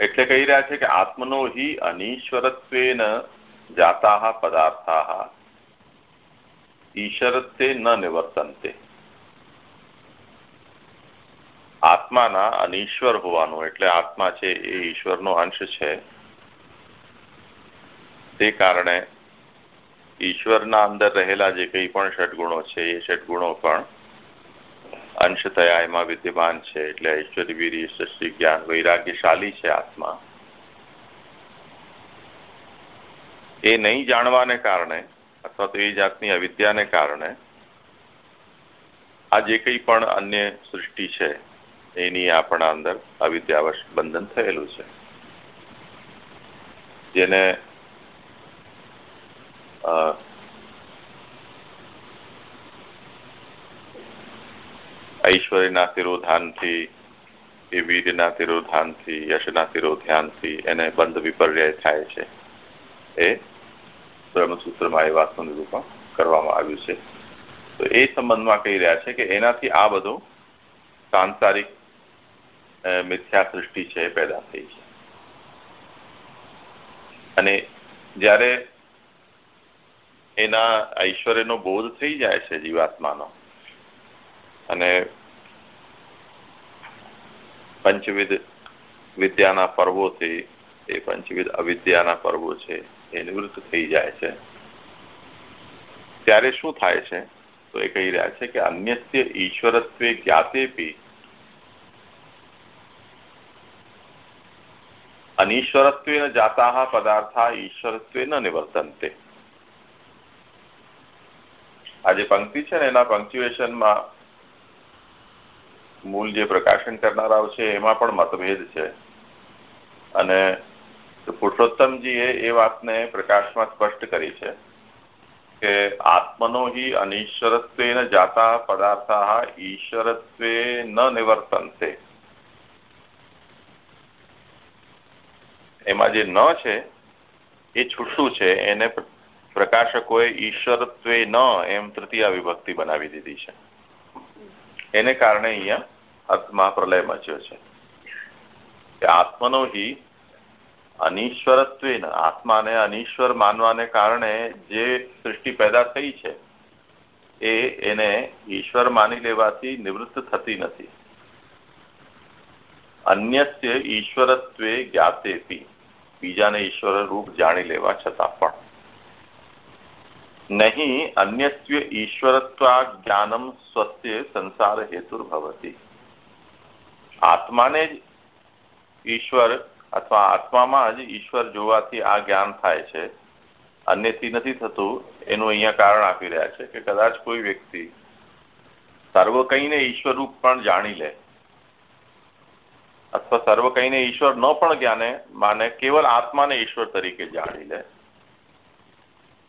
એટલે કહી રહ્યા છે કે આત્મનો હિ અનીશ્વરત્વેન જાતા પદાર્થા ઈશ્વરત્વે ન નિવર્તનતે. આત્માના અનીશ્વર હોવાનું, એટલે આત્મા છે એ ઈશ્વરનો અંશ છે. તે કારણે ઈશ્વરના અંદર રહેલા જે કંઈ પણ ષડગુણો છે, એ ષડગુણો પણ અંશ થયા, એમાં વિદ્યમાન છે. એટલે ઐશ્વર્ય વીર સૃષ્ટિ, જ્ઞાન વૈરાગ્યશાલી છે આત્મા. એ નહીં જાણવાને કારણે અથવા તો એ જાતની અવિદ્યાને કારણે આ જે કંઈ પણ અન્ય સૃષ્ટિ છે એની આપણા અંદર અવિદ્યાવશ બંધન થયેલું છે. જેને ઐશ્વર્યના તિરોધાનથી એ વીર્યના તિરોધાનથી યશના તિરોધ્યાનથી એને બંધ વિપર્યય થાય છે. એ બ્રહ્મસૂત્રમાં એ વાતનું નિરૂપણ કરવામાં આવ્યું છે. તો એ સંબંધમાં કહી રહ્યા છે કે એનાથી આ બધું સાંસારિક મિથ્યા સૃષ્ટિ છે પેદા થઈ છે. અને જ્યારે એના ઐશ્વર્યનો બોધ થઈ જાય છે જીવાત્માનો, અને પંચવિધ વિદ્યાના પર્વોથી એ પંચવિધ અવિદ્યાના પર્વો છે, એ નિવૃત્ત થઈ જાય છે. ત્યારે શું થાય છે? તો એ કહી રહ્યા છે કે અન્યસ્ય ઈશ્વરત્વે જ્ઞાતેપી અનીશ્વરત્વે જાતા પદાર્થા ઈશ્વરત્વે ન નિવર્તનતે આ જે પંક્તિ છે ને એના પંક્ચ્યુએશનમાં મૂળ જે પ્રકાશન કરનારાઓ છે એમાં પણ મતભેદ છે અને પુરુષોત્તમજીએ એ વાતને પ્રકાશમાં સ્પષ્ટ કરી છે કે આત્મનો હિ અનિશ્વરત્વેન જાતા પદાર્થા ઈશ્વરત્વે ન નિવર્તનતે એમાં જે ન છે, એ છૂટું છે. એને પ્રકાશકોએ ઈશ્વરત્વે ન એમ તૃતીય વિભક્તિ બનાવી દીધી છે. એને કારણે અહીંયા આત્મા પ્રલય મચ્યો છે. કે હિ અનિશ્વરત્વે આત્માને અનિશ્વર માનવાને કારણે જે સૃષ્ટિ પેદા થઈ છે, એ એને ઈશ્વર માની લેવાથી નિવૃત્ત થતી નથી. અન્યસ્ય ઈશ્વરત્વે જ્ઞાતેપી બીજાને ઈશ્વર રૂપ જાણી લેવા છતાં પણ. નહીં અન્યસ્ય ઈશ્વરત્વા જ્ઞાનમ સ્વસ્ય સંસાર હેતુર્ભવતી. આત્માને જ ઈશ્વર અથવા આત્મામાં જ ઈશ્વર જોવાથી આ જ્ઞાન થાય છે. અન્યથી નથી થતું, એનું અહીંયા કારણ આપી રહ્યા છે કે કદાચ કોઈ વ્યક્તિ સર્વ કહીને ઈશ્વર રૂપ પણ જાણી લે. અથવા સર્વ કહીને ઈશ્વર ન પણ જ્ઞાને માને કેવલ આત્માને ઈશ્વર તરીકે જાણી લે.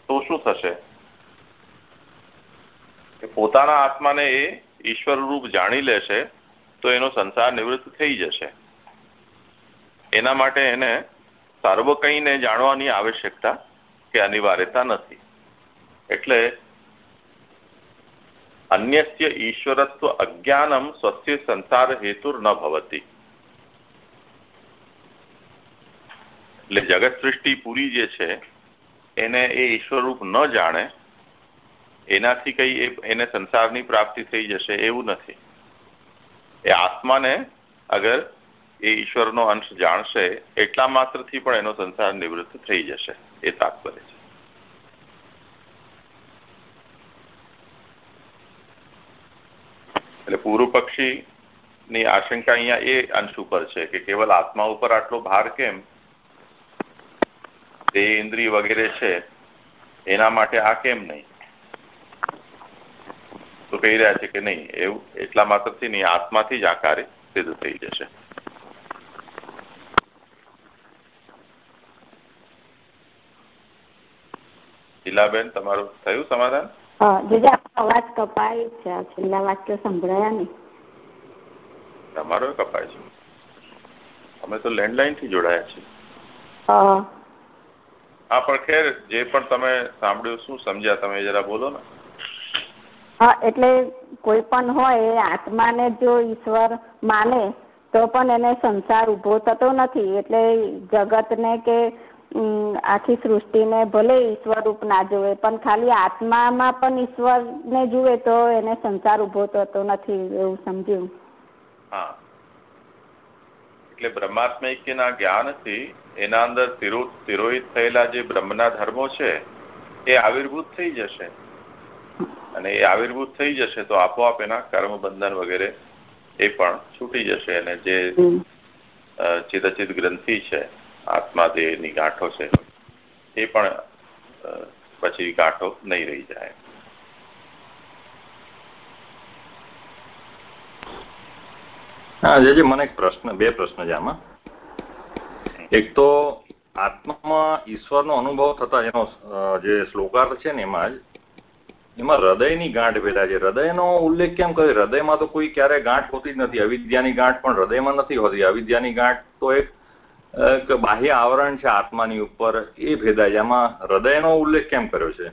તો શું થશે? કે પોતાના આત્માને એ ઈશ્વર રૂપ જાણી લેશે, તો એનો સંસાર નિવૃત્ત થઈ જશે. એના માટે એને સર્વ કહીને જાણવાની આવશ્યકતા કે અનિવાર્યતા નથી. એટલે અન્યસ્ય ઈશ્વરત્વ અજ્ઞાનમ સ્વસ્ય સંસાર હેતુર ન ભવતી. એટલે જગત સૃષ્ટિ પૂરી જે છે, એને એ ઈશ્વરરૂપ ન જાણે, એનાથી કઈ એને સંસારની પ્રાપ્તિ થઈ જશે એવું નથી. એ આત્માને અગર એ ઈશ્વરનો અંશ જાણશે, એટલા માત્રથી પણ એનો સંસાર નિવૃત્ત થઈ જશે, એ તાત્પર્ય છે. એટલે પૂર્વ પક્ષી ની આશંકા અહીંયા એ અંશ ઉપર છે કે કેવલ આત્મા ઉપર આટલો ભાર કેમ? તે ઇન્દ્રિય વગેરે છે એના માટે આ કેમ નહીં? તો કહી રહ્યા છે કે નહીં એવું એટલા માત્રથી નહીં આત્માથી જ આ કાર્ય સિદ્ધ થઈ જશે. શીલાબેન તમારું થયું સમાધાન? અવાજ કપાય છે છેલ્લા વાક્ય સંભળાયા નહીં. તમારો કપાય છે. અમે તો લેન્ડલાઈનથી જોડાયા છીએ. હા પણ ખેર જે પણ તમે સાંભળ્યું શું સમજ્યા તમે જરા બોલો ને. હા એટલે કોઈ પણ હોય એ આત્માને જો ઈશ્વર માને તો પણ એને સંસાર ઊભો થતો નથી. એટલે જગતને કે આખી સૃષ્ટિને ભલે ઈશ્વર રૂપ ના જોવે પણ ખાલી આત્મામાં પણ ઈશ્વરને જુએ તો એને સંસાર ઊભો થતો નથી એવું સમજ્યું. હા. એટલે બ્રહ્માત્મૈક્યના જ્ઞાનથી એના અંદર તિરોહિત થયેલા જે બ્રહ્મના ધર્મો છે એ આવિર્ભૂત થઈ જશે. અને એ આવિર્ભૂત થઈ જશે તો આપોઆપ એના કર્મ બંધન વગેરે એ પણ છૂટી જશે અને જે ચિતચિત ગ્રંથિ છે આત્મા દેહની ગાંઠો છે એ પણ પછી ગાંઠો નહીં રહી જાય. હા જે મને એક પ્રશ્ન, બે પ્રશ્ન છે આમાં. એક તો આત્મામાં ઈશ્વરનો અનુભવ થતા એનો જે શ્લોકાર છે ને એમાં જ, એમાં હૃદયની ગાંઠ પેદા છે. હૃદયનો ઉલ્લેખ કેમ કરે? હૃદયમાં તો કોઈ ક્યારે ગાંઠ હોતી જ નથી. અવિદ્યાની ગાંઠ પણ હૃદયમાં નથી હોતી. અવિદ્યાની ગાંઠ તો એક બાહ્ય આવરણ છે આત્માની ઉપર. એ ભેદાય એમાં હૃદયનો ઉલ્લેખ કેમ કર્યો છે?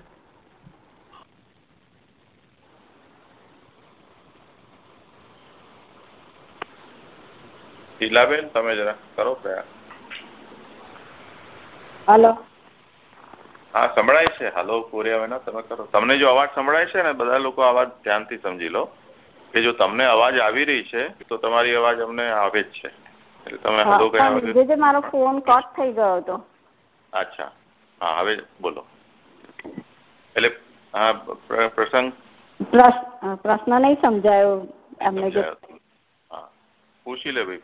શીલાબેન તમે જરા કરો પ્રયાસ. હલો. હા સંભળાય છે. હાલો પૂર્યાવેના તમે કરો. તમને જો અવાજ સંભળાય છે ને બધા લોકો અવાજ ધ્યાનથી સમજી લો. કે જો તમને અવાજ આવી રહી છે તો તમારી અવાજ અમને આવે જ છે. એટલે તમે હલો ગયા મારો ફોન કટ થઈ ગયો હતો. અચ્છા. હા હવે બોલો. એટલે હા પ્રસંગ? પ્રશ્ન નહીં સમજાયો એમને પૂછી લે ભાઈ.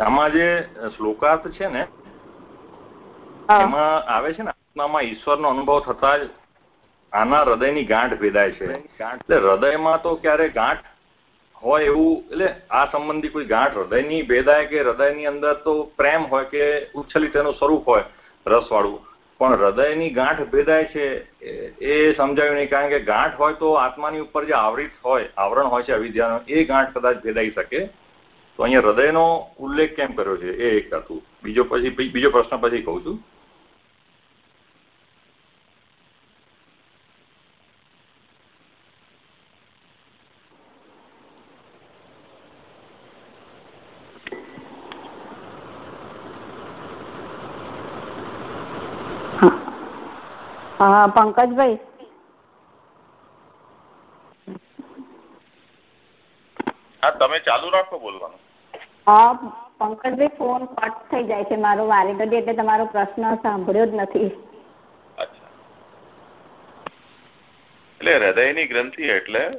આમાં જે શ્લોકાર્થ છે ને એમાં આવે છે ને આત્મામાં ઈશ્વરનો અનુભવ થતા જ આના હૃદયની ગાંઠ ભેદાય છે. એટલે હૃદયમાં તો ક્યારે ગાંઠ હોય એવું એટલે આ સંબંધી કોઈ ગાંઠ હૃદયની ભેદાય કે હૃદયની અંદર તો પ્રેમ હોય કે ઉચ્છલિત એનું સ્વરૂપ હોય રસવાળું પણ હૃદયની ગાંઠ ભેદાય છે એ સમજાયું નહીં કારણ કે ગાંઠ હોય તો આત્માની ઉપર જે આવૃત હોય આવરણ હોય છે અવિદ્યાનો એ ગાંઠ કદાચ ભેદાઈ શકે તો અહીંયા હૃદયનો ઉલ્લેખ કેમ કર્યો છે? એ એક હતું. બીજો પછી બીજો પ્રશ્ન પછી કહું છું. પંકજભાઈ. હા તમે ચાલુ રાખો બોલવાનું. હા પંકજભાઈ ફોન કટ થઈ જાય છે મારો વારે ઘડી એટલે તમારો પ્રશ્ન સાંભળ્યો જ નથી. એટલે હૃદયની ગ્રંથિ એટલે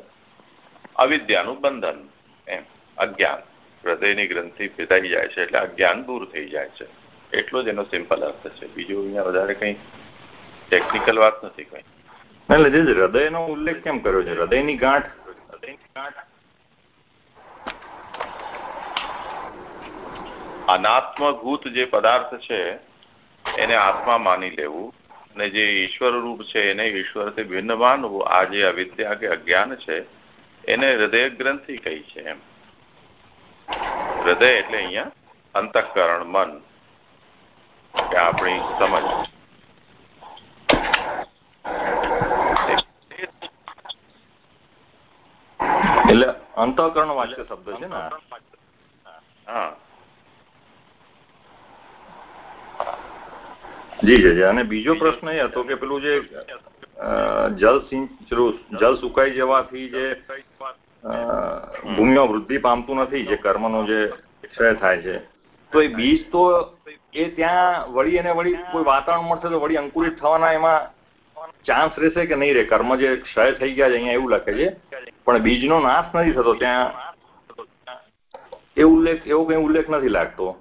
અવિદ્યાનું બંધન એમ. અજ્ઞાન. હૃદયની ગ્રંથિ ભેદાઈ જાય છે એટલે અજ્ઞાન દૂર થઈ જાય છે. એટલો જ એનો સિમ્પલ અર્થ છે. બીજું અહીંયા વધારે કઈ ટેકનિકલ વાત નથી કઈ. એટલે હૃદયનો ઉલ્લેખ કેમ કર્યો છે? હૃદયની ગાંઠ હૃદયની ગાંઠ. અનાત્મભૂત જે પદાર્થ છે એને આત્મા માની લેવું અને જે ઈશ્વર રૂપ છે એને ઈશ્વરથી ભિન્ન માનવું આ જે અવિદ્યા કે અજ્ઞાન છે એને હૃદય ગ્રંથિ કહી છે એમ. હૃદય એટલે અહીંયા અંતઃકરણ મન. કે આપણી સમજ. એટલે અંતઃકરણ વાચ્ય શબ્દ છે ને હા. જી જી અને બીજો પ્રશ્ન એ હતો કે પેલું જે જલ જલ સુકાઈ જવાથી જે ભૂમિમાં વૃદ્ધિ પામતું નથી જે કર્મનો જે ક્ષય થાય છે. તો એ બીજ તો એ ત્યાં વળી અને વળી કોઈ વાતાવરણ મળશે તો વળી અંકુરિત થવાના એમાં ચાન્સ રહેશે કે નહીં રહે? કર્મ જે ક્ષય થઈ ગયા છે અહીંયા એવું લખે છે. પણ બીજનો નાશ નથી થતો ત્યાં. એ ઉલ્લેખ એવો કઈ ઉલ્લેખ નથી લાગતો.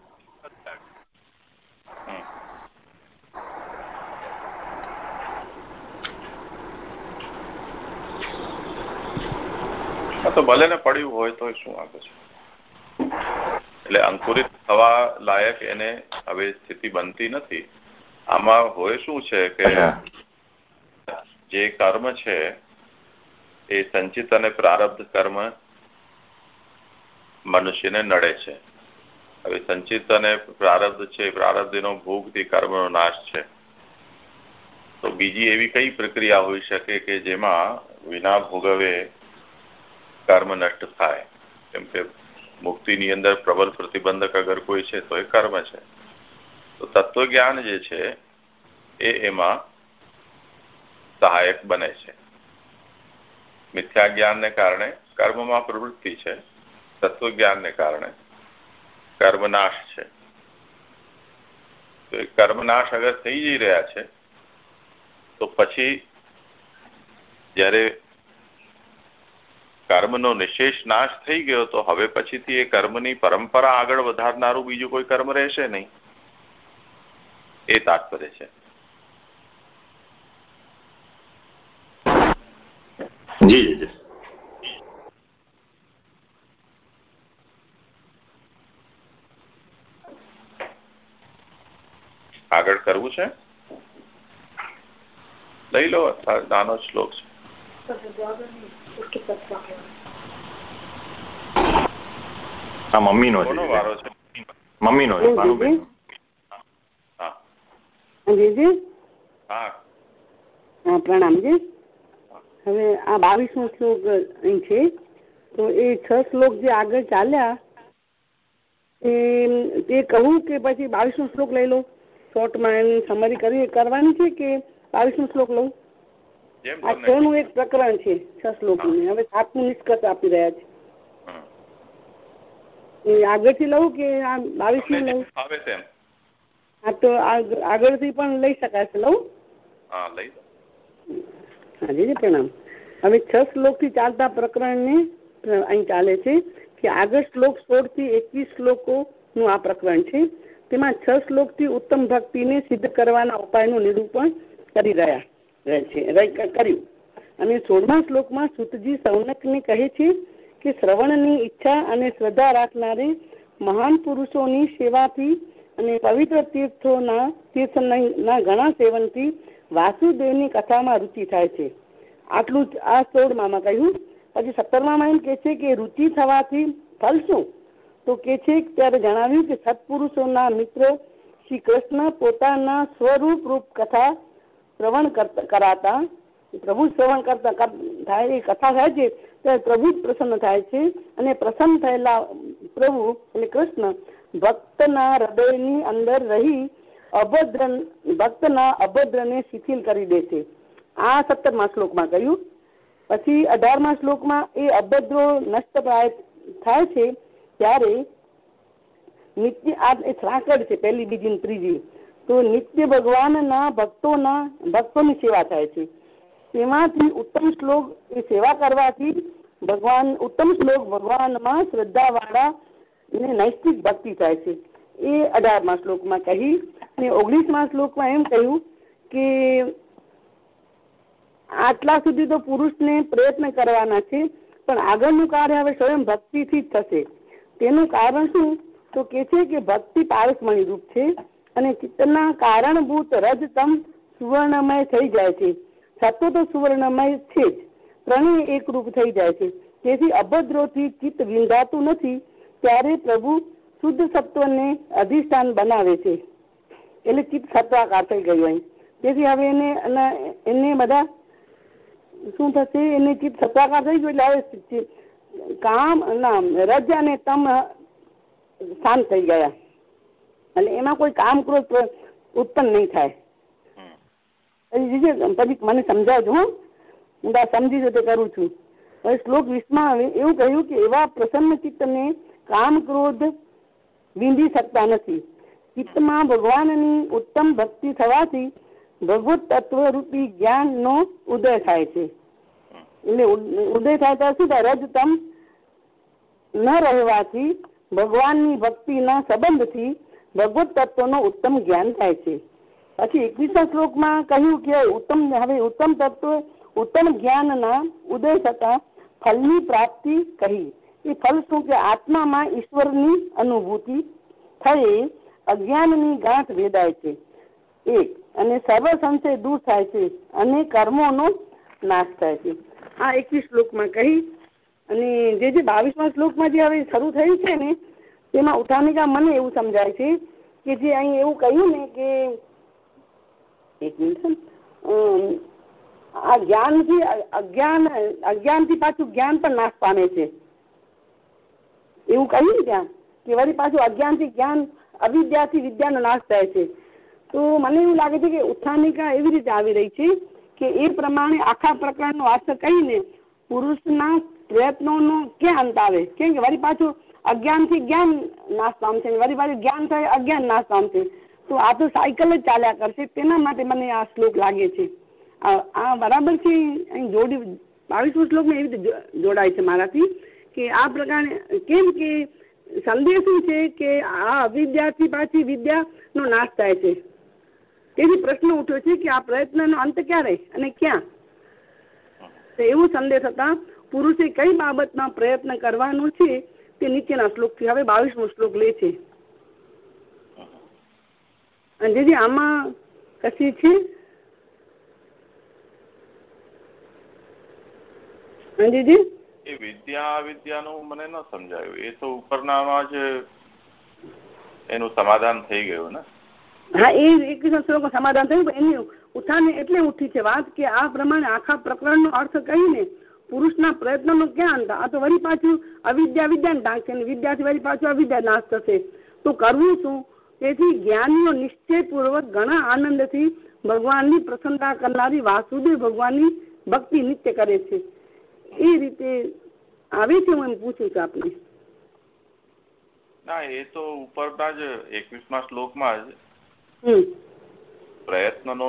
તો ભલે ને પડ્યું હોય તો શું આપે છે? એટલે અંકુરિત થવા લાયક એને હવે સ્થિતિ બનતી નથી. આમાં હોય શું છે કે જે કર્મ છે એ સંચિત અને પ્રારબ્ધ કર્મ મનુષ્યને નડે છે. હવે સંચિત અને પ્રારબ્ધ છે પ્રારબ્ધનો ભોગથી કર્મનો નાશ છે. તો બીજી એવી કઈ પ્રક્રિયા હોઈ શકે કે જેમાં વિના ભોગવે કર્મ નષ્ટ થાય. કેમ કે મુક્તિની અંદર પ્રબલ પ્રતિબંધક અગર કોઈ છે, તો એ કર્મ છે. તો તત્વજ્ઞાન જે છે, એ એમાં સહાયક બને છે. મિથ્યા જ્ઞાનને કારણે કર્મમાં પ્રવૃત્તિ છે, તત્વજ્ઞાનને કારણે કર્મનાશ છે. તો એ કર્મનાશ અગર થઈ જઈ રહ્યા છે, તો પછી જ્યારે કર્મનો નિશેષ નાશ થઈ ગયો તો હવે પછીથી એ કર્મની પરંપરા આગળ વધારનારું બીજું કોઈ કર્મ રહેશે નહીં. એ તાત્પર્ય છે. જી જી આગળ કરવું છે? લઈ લો નાનો શ્લોક છે. છે ભાનુબેન હા જીજી હા હા પ્રણામજી હવે આ બાવીસમો શ્લોક અહીં છે. તો એ છ શ્લોક જે આગળ ચાલ્યા એ તે કહું કે પછી બાવીસમો શ્લોક લઈ લો. શોર્ટમાં એની સમરી કરી કરવાની છે કે બાવીસમો શ્લોક લઉં? આ છ નું એક પ્રકરણ છે છ શ્લોકનું હવે સાતમું નિષ્કર્ષ આપી રહ્યા છે. એ આગળથી લઉં કે આ બાવીસમું લઉં? આવે તેમ હા તો આગળથી પણ લઈ શકાય છે. લઉં? હા લઈ લો. પ્રણામ. હવે છ શ્લોકથી ચાલતા પ્રકરણ ને અહીં ચાલે છે કે આગળ શ્લોક સોળથી એકવીસ શ્લોકોનું આ પ્રકરણ છે. તેમાં છ શ્લોકથી ઉત્તમ ભક્તિને સિદ્ધ કરવાના ઉપાયનું નિરૂપણ કરી રહ્યા. કર્યું. અને સોળમા શ્લોકમાં સુતજી સૌનકને કહે છે કે શ્રવણની ઈચ્છા અને શ્રદ્ધા રાખનારે મહાન પુરુષોની સેવાથી અને પવિત્ર તીર્થોના, તીર્થના ઘણા સેવનથી વાસુદેવની કથામાં રુચિ થાય છે. આટલું જ આ સોળમામાં કહ્યું. પછી સત્તરમામાં એમ કે છે કે રુચિ થવાથી ફલ શું? તો કે છે ત્યારે જણાવ્યું કે સત્પુરુષોના મિત્ર શ્રી કૃષ્ણ પોતાના સ્વરૂપ રૂપ કથા શ્રવણ કરાતા પ્રભુ શ્રવણ કરતા થાય એ કથા થાય છે, ત્યારે પ્રભુ જ પ્રસન્ન થાય છે અને પ્રસન્ન થયેલા પ્રભુ એટલે કૃષ્ણ ભક્તના હૃદયની અંદર રહી અભદ્ર ભક્તના અભદ્રને શિથિલ કરી દે છે. આ સત્તરમા શ્લોકમાં કહ્યું. પછી અઢારમા શ્લોકમાં એ અભદ્રો નષ્ટ થાય છે, ત્યારે નિત્ય આ સાંકળ છે, પહેલી બીજી ત્રીજી. તો નિત્ય ભગવાનના ભક્તોના ભક્તોની સેવા થાય છે. તેમાંથી ઉત્તમ શ્લોક એ સેવા કરવાથી ભગવાન, ઉત્તમ શ્લોક ભગવાનમાં શ્રદ્ધા વાળા ને નૈષ્ઠિક ભક્તિ થાય છે. એ અઢારમા શ્લોકમાં કહી અને ઓગણીસમા શ્લોકમાં એમ કહ્યું કે આટલા સુધી તો પુરુષને પ્રયત્ન કરવાના છે, પણ આગળનું કાર્ય હવે સ્વયં ભક્તિથી જ થશે. તેનું કારણ શું? તો કે છે કે ભક્તિ પારસમણી રૂપ છે. અને ચિત્તના કારણભૂત રજતમ સુવર્ણમય થઈ જાય છે. સત્વ તો સુવર્ણમય છે જ. ત્રણેય એકરૂપ થઈ જાય છે. તેથી અભદ્રોથી ચિત્ત વિંધાતું નથી, ત્યારે પ્રભુ શુદ્ધ સત્વને અધિષ્ઠાન બનાવે છે. એટલે ચિત્ત સત્વાકાર થઈ ગયું અહીં તેથી હવે એને એને બધા શું થશે? એને ચિત્ત સત્વાકાર થઈ ગયું એટલે હવે કામ ના રજ અને તમ શાંત થઈ ગયા. એટલે એમાં કોઈ કામ ક્રોધ ઉત્પન્ન નહીં થાય. પછી મને સમજાવજો હું. હું સમજી તે કરું છું. હવે શ્લોક વીસમાં એવું કહ્યું કે એવા પ્રસન્ન ચિત્તને કામ ક્રોધ વિંધી શકતા નથી. ચિત્તમાં ભગવાનની ઉત્તમ ભક્તિ થવાથી ભગવત તત્વ રૂપી જ્ઞાન ઉદય થાય છે. એટલે ઉદય થાય ત્યારે શું થાય? રજતમ ન રહેવાથી ભગવાનની ભક્તિના સંબંધથી ભગવત તત્વનો ઉત્તમ જ્ઞાન થાય છે. પછી એકવીસમા શ્લોકમાં કહ્યું કે ઉત્તમ, હવે ઉત્તમ તત્વ ઉત્તમ જ્ઞાનના ઉદય થતા ફલની પ્રાપ્તિ કહી એ ફલ શું કે આત્મામાં ઈશ્વરની અનુભૂતિ થઈ. અજ્ઞાનની ગાંઠ વેદાય છે. એક, અને સર્વ સંશય દૂર થાય છે અને કર્મોનો નાશ થાય છે. આ એકવીસ શ્લોકમાં કહી અને જે જે બાવીસમા શ્લોકમાં જે હવે શરૂ થયું છે ને તેમાં ઉઠાનિકા મને એવું સમજાય છે કે જે અહીં એવું કહ્યું ને કે એક મિનિટ આ જ્ઞાનથી અજ્ઞાન, અજ્ઞાનથી પાછું જ્ઞાન પણ નાશ પામે છે. એવું કહ્યું ને ત્યાં કે વળી પાછું અજ્ઞાનથી જ્ઞાન, અવિદ્યાથી વિદ્યાનો નાશ થાય છે. તો મને એવું લાગે છે કે ઉત્થાનિકા એવી રીતે આવી રહી છે કે એ પ્રમાણે આખા પ્રકરણનો અર્થ કહીને પુરુષના પ્રયત્નોનો ક્યાં અંત આવે? કેમ કે વળી પાછું અજ્ઞાનથી જ્ઞાન નાશ પામશે વળી પાછું જ્ઞાન થાય, અજ્ઞાન નાશ પામશે તો આ તો સાયકલ જ ચાલ્યા કરશે. તેના માટે મને આ શ્લોક લાગે છે. આ બરાબર છે? અહીં જોડી, બાવીસમો શ્લોક એવી રીતે જોડાય છે મારાથી કે આ પ્રકારે કેમ કે સંદેશ શું છે કે આ અવિદ્યાથી પાછી વિદ્યાનો નાશ થાય છે. તેથી પ્રશ્ન ઉઠ્યો છે કે આ પ્રયત્નનો અંત ક્યારે અને ક્યાં? તો એવું સંદેશ હતા. પુરુષે કઈ બાબતમાં પ્રયત્ન કરવાનો છે તે નીચેના શ્લોકથી હવે બાવીસમો શ્લોક લે છે. અને આમાં કશી છે? હાજીજી એ વિદ્યા વિદ્યાનું મને ન સમજાયું. એ તો ઉપરનામાં જ એનું સમાધાન થઈ ગયું ને? હા એ એકવીસ શ્લોક સમાધાન થયું એની ઉઠાને એટલે ઉઠી છે વાત કે આ પ્રમાણે આખા પ્રકરણનો અર્થ કહીને પુરુષના પ્રયત્નનો ક્યાં આ તો વળી પાછું અવિદ્યા વિદ્યા ટાંકશે ને વિદ્યાથી વળી પાછું અવિદ્યા નાશ થશે. તો કરવું શું? તેથી જ્ઞાનીઓ નિશ્ચયપૂર્વક ઘણા આનંદથી ભગવાનની પ્રસન્નતા કરનારી વાસુદેવ ભગવાનની ભક્તિ નિત્ય કરે છે. એ રીતે આવે છે હું એમ પૂછું છું આપને. ના એ તો ઉપરના જ એકવીસમા શ્લોકમાં જ પ્રયત્નનો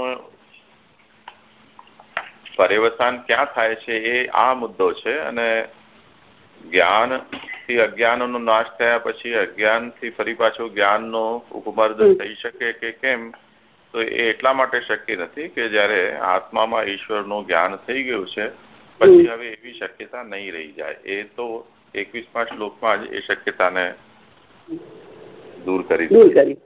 પર્યવસાન ક્યાં થાય છે એ આ મુદ્દો છે અને જ્ઞાનથી અજ્ઞાનનો નાશ થયા પછી અજ્ઞાનથી ફરી પાછું જ્ઞાનનો ઉપમર્દ થઈ શકે કે કેમ? તો એ એટલા માટે શક્ય નથી કે જયારે આત્મામાં ઈશ્વરનું જ્ઞાન થઈ ગયું છે પછી હવે એવી શક્યતા નહીં રહી જાય. એ તો એકવીસમા શ્લોકમાં જ એ શક્યતાને દૂર કરી દૂર કરી.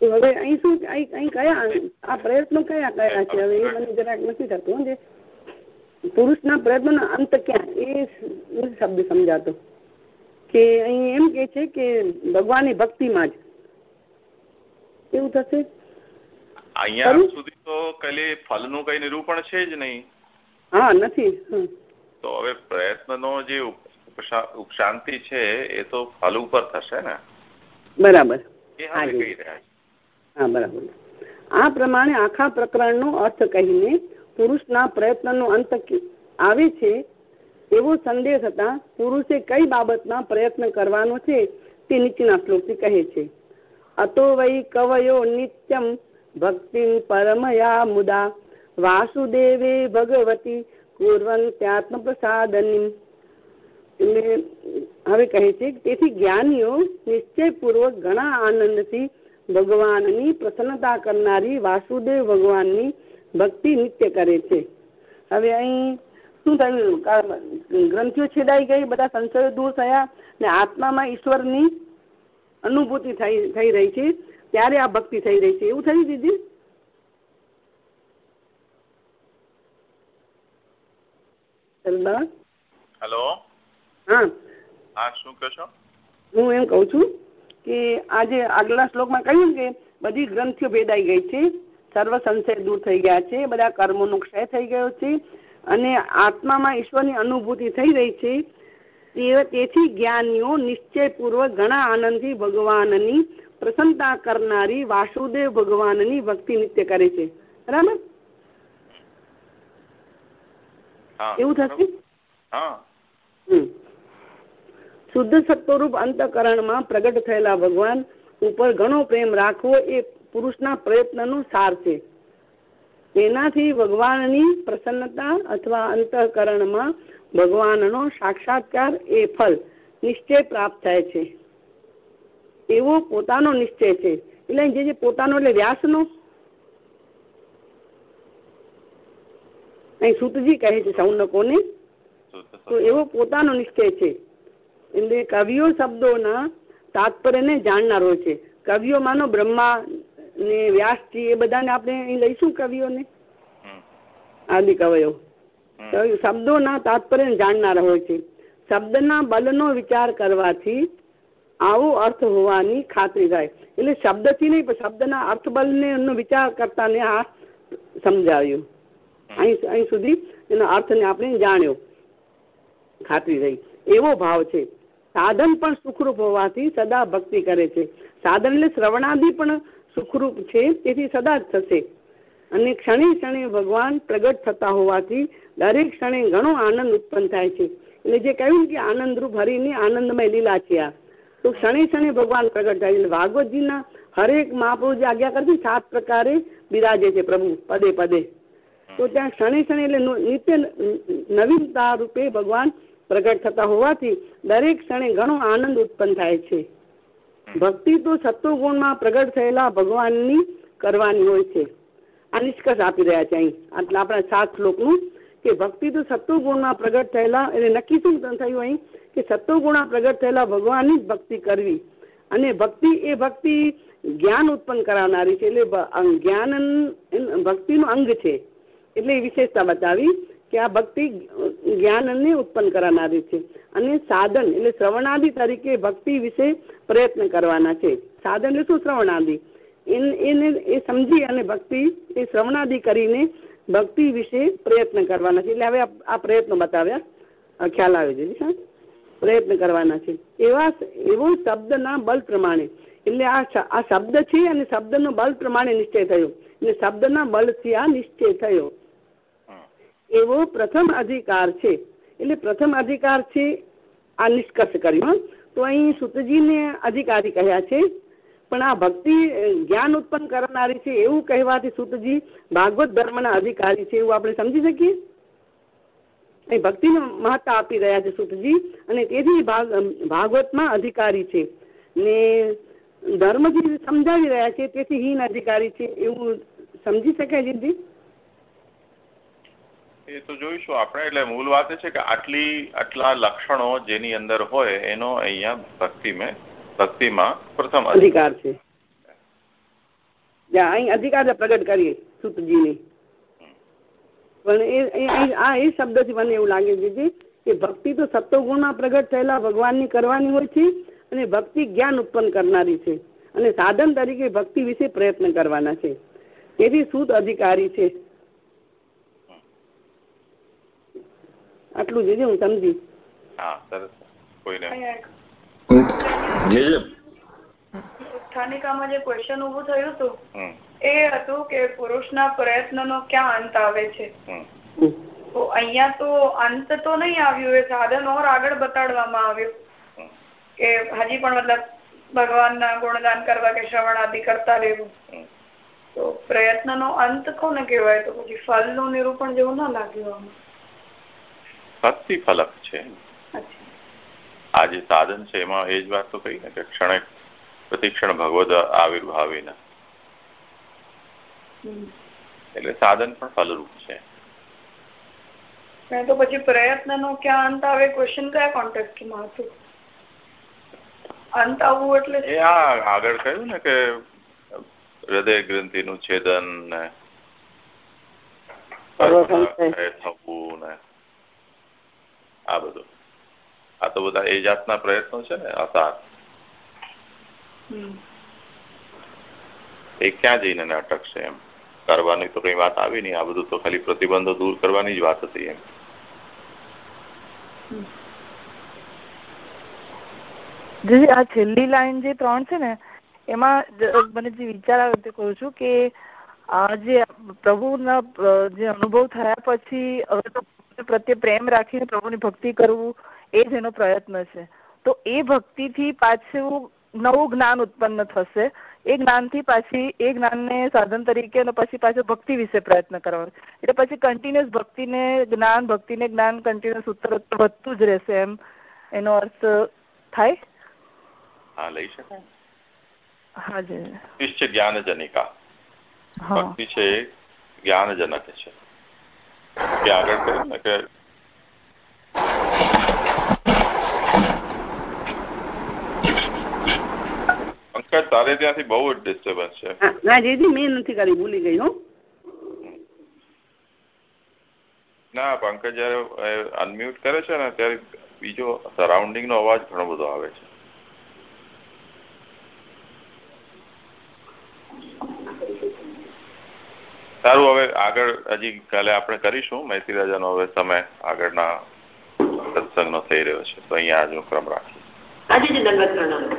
હવે અહીં શું અહીં કયા આ પ્રયત્નો કયા કયા છે? હવે એ મને જરાક નથી થતું જે પુરુષના પ્રયત્નોનો અંત ક્યાં? એ શબ્દ સમજાતો. કે અહીં એમ કે છે કે ભગવાનની ભક્તિમાં જ. એવું થશે? અહીંયા સુધી તો કઈ ફલનું કઈ નિરૂપણ છે જ નહીં. હા નથી તો હવે પ્રયત્નનો જે ઉપશાંતિ છે એ તો ફલ ઉપર થશે ને? બરાબર. એ હવે કહી રહ્યા હા, બરાબર. આ પ્રમાણે આખા પ્રકરણનો અર્થ કહીને પુરુષના પ્રયત્નનો અંત આવે છે એવો સંદેશ હતા, પુરુષે કઈ બાબતમાં પ્રયત્ન કરવાનો છે તે નીચેના શ્લોકથી કહે છે. અતો વૈ કવયો નિત્યમ ભક્તિ પરમયા મુદા, વાસુદેવે ભગવતી કુર્વંત્યાત્મ પ્રસાદની એટલે હવે કહે છે તેથી જ્ઞાનીઓ નિશ્ચયપૂર્વક ઘણા આનંદથી ભગવાનની પ્રસન્નતા કરનારી વાસુદેવ ભગવાનની ભક્તિ નિત્ય કરે છે. હવે અહીં શું થયું? ગ્રંથિઓ છેદાઈ ગઈ બધા સંશયો દૂર થયા ને આત્મામાં ઈશ્વરની અનુભૂતિ થઈ થઈ રહી છે. ત્યારે આ ભક્તિ થઈ રહી છે. એવું થયું દીદી? હેલો? હા. હા શું કહો છો? હું એમ કહું છું કે આજે આગલા શ્લોકમાં કહ્યું કે બધી ગ્રંથિઓ ભેદાઈ ગઈ છે સર્વ સંશય દૂર થઈ ગયા છે બધા કર્મોનો ક્ષય થઈ ગયો છે અને આત્મામાં ઈશ્વરની અનુભૂતિ થઈ રહી છે. તેથી જ્ઞાનીઓ નિશ્ચયપૂર્વક ઘણા આનંદથી ભગવાનની પ્રસન્નતા કરનારી વાસુદેવ ભગવાનની ભક્તિ નિત્ય કરે છે. બરાબર? એવું થશે? શુદ્ધ સત્વરૂપ અંતકરણમાં પ્રગટ થયેલા ભગવાન ઉપર ઘણો પ્રેમ રાખવો એ પુરુષના પ્રયત્નનો સાર છે. તેનાથી ભગવાનની પ્રસન્નતા અથવા અંતઃકરણમાં ભગવાનનો સાક્ષાત્કાર એ ફલ નિશ્ચય પ્રાપ્ત થાય છે. એવો પોતાનો નિશ્ચય છે. એટલે જે જે પોતાનો એટલે વ્યાસનો. અહીં સુતજી કહે છે સૌનકોને. તો એવો પોતાનો નિશ્ચય છે. એટલે કવિઓ શબ્દોના તાત્પર્યને જાણનાર હોય છે. કવિઓ માનો બ્રહ્મા ને વ્યાસજી એ બધાને આપણે અહીં લઈશું કવિઓને. આદિ કવિઓ. શબ્દોના તાત્પર્ય જાણનારા હોય છે. શબ્દના બલનો વિચાર કરવાથી આવો અર્થ હોવાની ખાતરી થાય. એટલે શબ્દથી નહીં પણ શબ્દના અર્થબલને વિચાર કરતા ને આ સમજાવ્યું. અહીં અહીં સુધી એના અર્થને આપણે જાણ્યો. ખાતરી થઈ. એવો ભાવ છે. સાધન પણ સુખરૂપ હોવાથી સદા ભક્તિ કરે છે. સાધન એટલે શ્રવણાદિ પણ સુખરૂપ છે, તેથી સદા જ થશે. અને ક્ષણે ક્ષણે ભગવાન પ્રગટ થતા હોવાથી દરેક ક્ષણે ઘણો આનંદ ઉત્પન્ન થાય છે. એટલે જે કહ્યું કે આનંદરૂપ હરિની આનંદમય લીલા છે આ. તો ક્ષણે ક્ષણે ભગવાન પ્રગટ થાય એટલે ભાગવતજીના હરેક મહાપ્રભુ જે આજ્ઞા કરતી સાત પ્રકારે બિરાજે છે પ્રભુ, પદે પદે. તો ત્યાં ક્ષણે ક્ષણે એટલે નિત્ય નવીનતા રૂપે ભગવાન પ્રગટ થતા હોવાથી દરેક ક્ષણે ઘણો આનંદ ઉત્પન્ન થાય છે. ભક્તિ તો સત્તો ગુણમાં પ્રગટ થયેલા ભગવાનની કરવાની હોય છે. આ નિષ્કર્ષ આપી રહ્યા છે અહીં. આટલા આપણા સાત શ્લોકનું કે ભક્તિ તો સત્તો ગુણમાં પ્રગટ થયેલા એટલે નક્કી શું થયું અહીં? કે સત્તો ગુણમાં પ્રગટ થયેલા ભગવાનની જ ભક્તિ કરવી. અને ભક્તિ એ ભક્તિ જ્ઞાન ઉત્પન્ન કરાવનારી છે. એટલે જ્ઞાન ભક્તિનું અંગ છે. એટલે વિશેષતા બતાવી કે આ ભક્તિ જ્ઞાનને ઉત્પન્ન કરનારી છે. અને સાધન એટલે શ્રવણાદિ તરીકે ભક્તિ વિશે પ્રયત્ન કરવાના છે. સાધન એટલે શું? શ્રવણાદિ. એને એ સમજી અને ભક્તિ, એ શ્રવણાદિ કરીને ભક્તિ વિશે પ્રયત્ન કરવાના છે. એટલે હવે આ પ્રયત્નો બતાવ્યા ખ્યાલ આવે છે પ્રયત્ન કરવાના છે. એવા, એવો શબ્દના બલ પ્રમાણે. એટલે આ આ શબ્દ છે અને શબ્દનો બલ પ્રમાણે નિશ્ચય થયો. એટલે શબ્દના બલથી આ નિશ્ચય થયો. એવો પ્રથમ અધિકાર છે. એટલે પ્રથમ અધિકાર છે આ નિષ્કર્ષ કર્યો. તો અહીં સુતજીને અધિકારી કહ્યા છે, પણ આ ભક્તિ જ્ઞાન ઉત્પન્ન કરનારી છે એવું કહેવાથી સુતજી ભાગવત ધર્મના અધિકારી છે એવું આપણે સમજી શકીએ? અહીં ભક્તિને મહત્તા આપી રહ્યા છે સુતજી અને તેથી ભાગવતમાં અધિકારી છે. ને ધર્મજી સમજાવી રહ્યા છે તેથી હીન અધિકારી છે એવું સમજી શકાય દીદી? એ તો જોઈશું. આપણે એટલે મૂળ વાત છે કે આટલી, આટલા લક્ષણો જેની અંદર હોય, એનો અહીંયા ભક્તિ મેં, ભક્તિમાં પ્રથમ અધિકાર. છે. અહીં અધિકાર પ્રગટ કરીએ, સુતજીની. પણ એ આ એ શબ્દથી મને એવું લાગે છે કે ભક્તિ તો સત્વગુણમાં પ્રગટ થયેલા ભગવાનની કરવાની હોય છે અને ભક્તિ જ્ઞાન ઉત્પન્ન કરનારી છે. અને સાધન તરીકે ભક્તિ વિશે પ્રયત્ન કરવાના છે. તેથી શુદ્ધ અધિકારી છે. આટલું જે હું સમજી. હા સરસ. કોઈને? સ્થાનિકામાં જે ક્વેશ્ચન ઉભું થયું હતું એ હતું કે પુરુષના પ્રયત્નનો ક્યાં અંત આવે છે? તો અહીંયા તો અંત તો નહીં આવ્યું એ સાધન ઓર આગળ બતાડવામાં આવ્યું. કે હજી પણ મતલબ ભગવાનના ગુણગાન કરવા કે શ્રવણ આદિ કરતા રહેવું. તો પ્રયત્નનો અંત કોને કહેવાય? તો પછી ફળનું નિરૂપણ જેવું ના લાગ્યું આમાં. ભક્તિ ફલક છે આ જે સાધન છે એમાં એ જ વાત તો કહી ને કે ક્ષણે પ્રતિક્ષણ ભગવદ આવિર્ભાવીના. એટલે સાધન પણ ફલરૂપ છે. તો પછી પ્રયત્ન નો ક્યાં અંત આવે ક્વેશ્ચન કયા કોન્ટેક્ટમાં હતું અંત આવવું એટલે એ આ આગળ કહ્યું ને કે હૃદય ગ્રંથિ નું છેદન ને થવું ને આ બધું. આ તો બધા એ જાતના પ્રયત્નો છે ને અસાર એ ક્યાં જઈને અટકશે એમ? કરવાની તો કઈ વાત આવી નહીં આ બધું તો ખાલી પ્રતિબંધો દૂર કરવાની જ વાત હતી એમ. જે આ છેલ્લી લાઈન જે ત્રણ છે ને એમાં મને જે વિચાર આવે તે કહું છું કે આ જે પ્રભુના જે અનુભવ થયા પછી હવે તો પ્રત્યે પ્રેમ રાખીને પ્રભુની ભક્તિ કરવું એ જ એનો પ્રયત્ન છે. તો એ ભક્તિથી પાછું નવું જ્ઞાન ઉત્પન્ન થશે. એ જ્ઞાનથી પાછી એ જ્ઞાનને સાધન તરીકે અને પછી પાછો ભક્તિ વિશે પ્રયત્ન કરવાનો. એટલે પછી કન્ટિન્યુઅસ ભક્તિને જ્ઞાન ભક્તિને જ્ઞાન કન્ટિન્યુઅસ ઉત્તર વધતું જ રહેશે એમ એનો અર્થ થાય? હા લઈ શકાય? હા જી નિશ્ચય જ્ઞાનજનિકા. ભક્તિ છે જ્ઞાનજનક છે. કે આગળ કહ્યું ને કે પંકજ તારે ત્યાંથી બહુ જ ડિસ્ટર્બન્સ છે. ના જીજી મેં નથી કરી ભૂલી ગઈ હું. ના પંકજ જયારે અનમ્યુટ કરે છે ને ત્યારે બીજો સરાઉન્ડિંગ નો અવાજ ઘણો બધો આવે છે. સારું, હવે આગળ હજી કાલે આપણે કરીશું. મૈત્રી રાજાનો હવે સમય આગળના સત્સંગનો થઈ રહ્યો છે. તો અહીંયા આજનો ક્રમ રાખીએ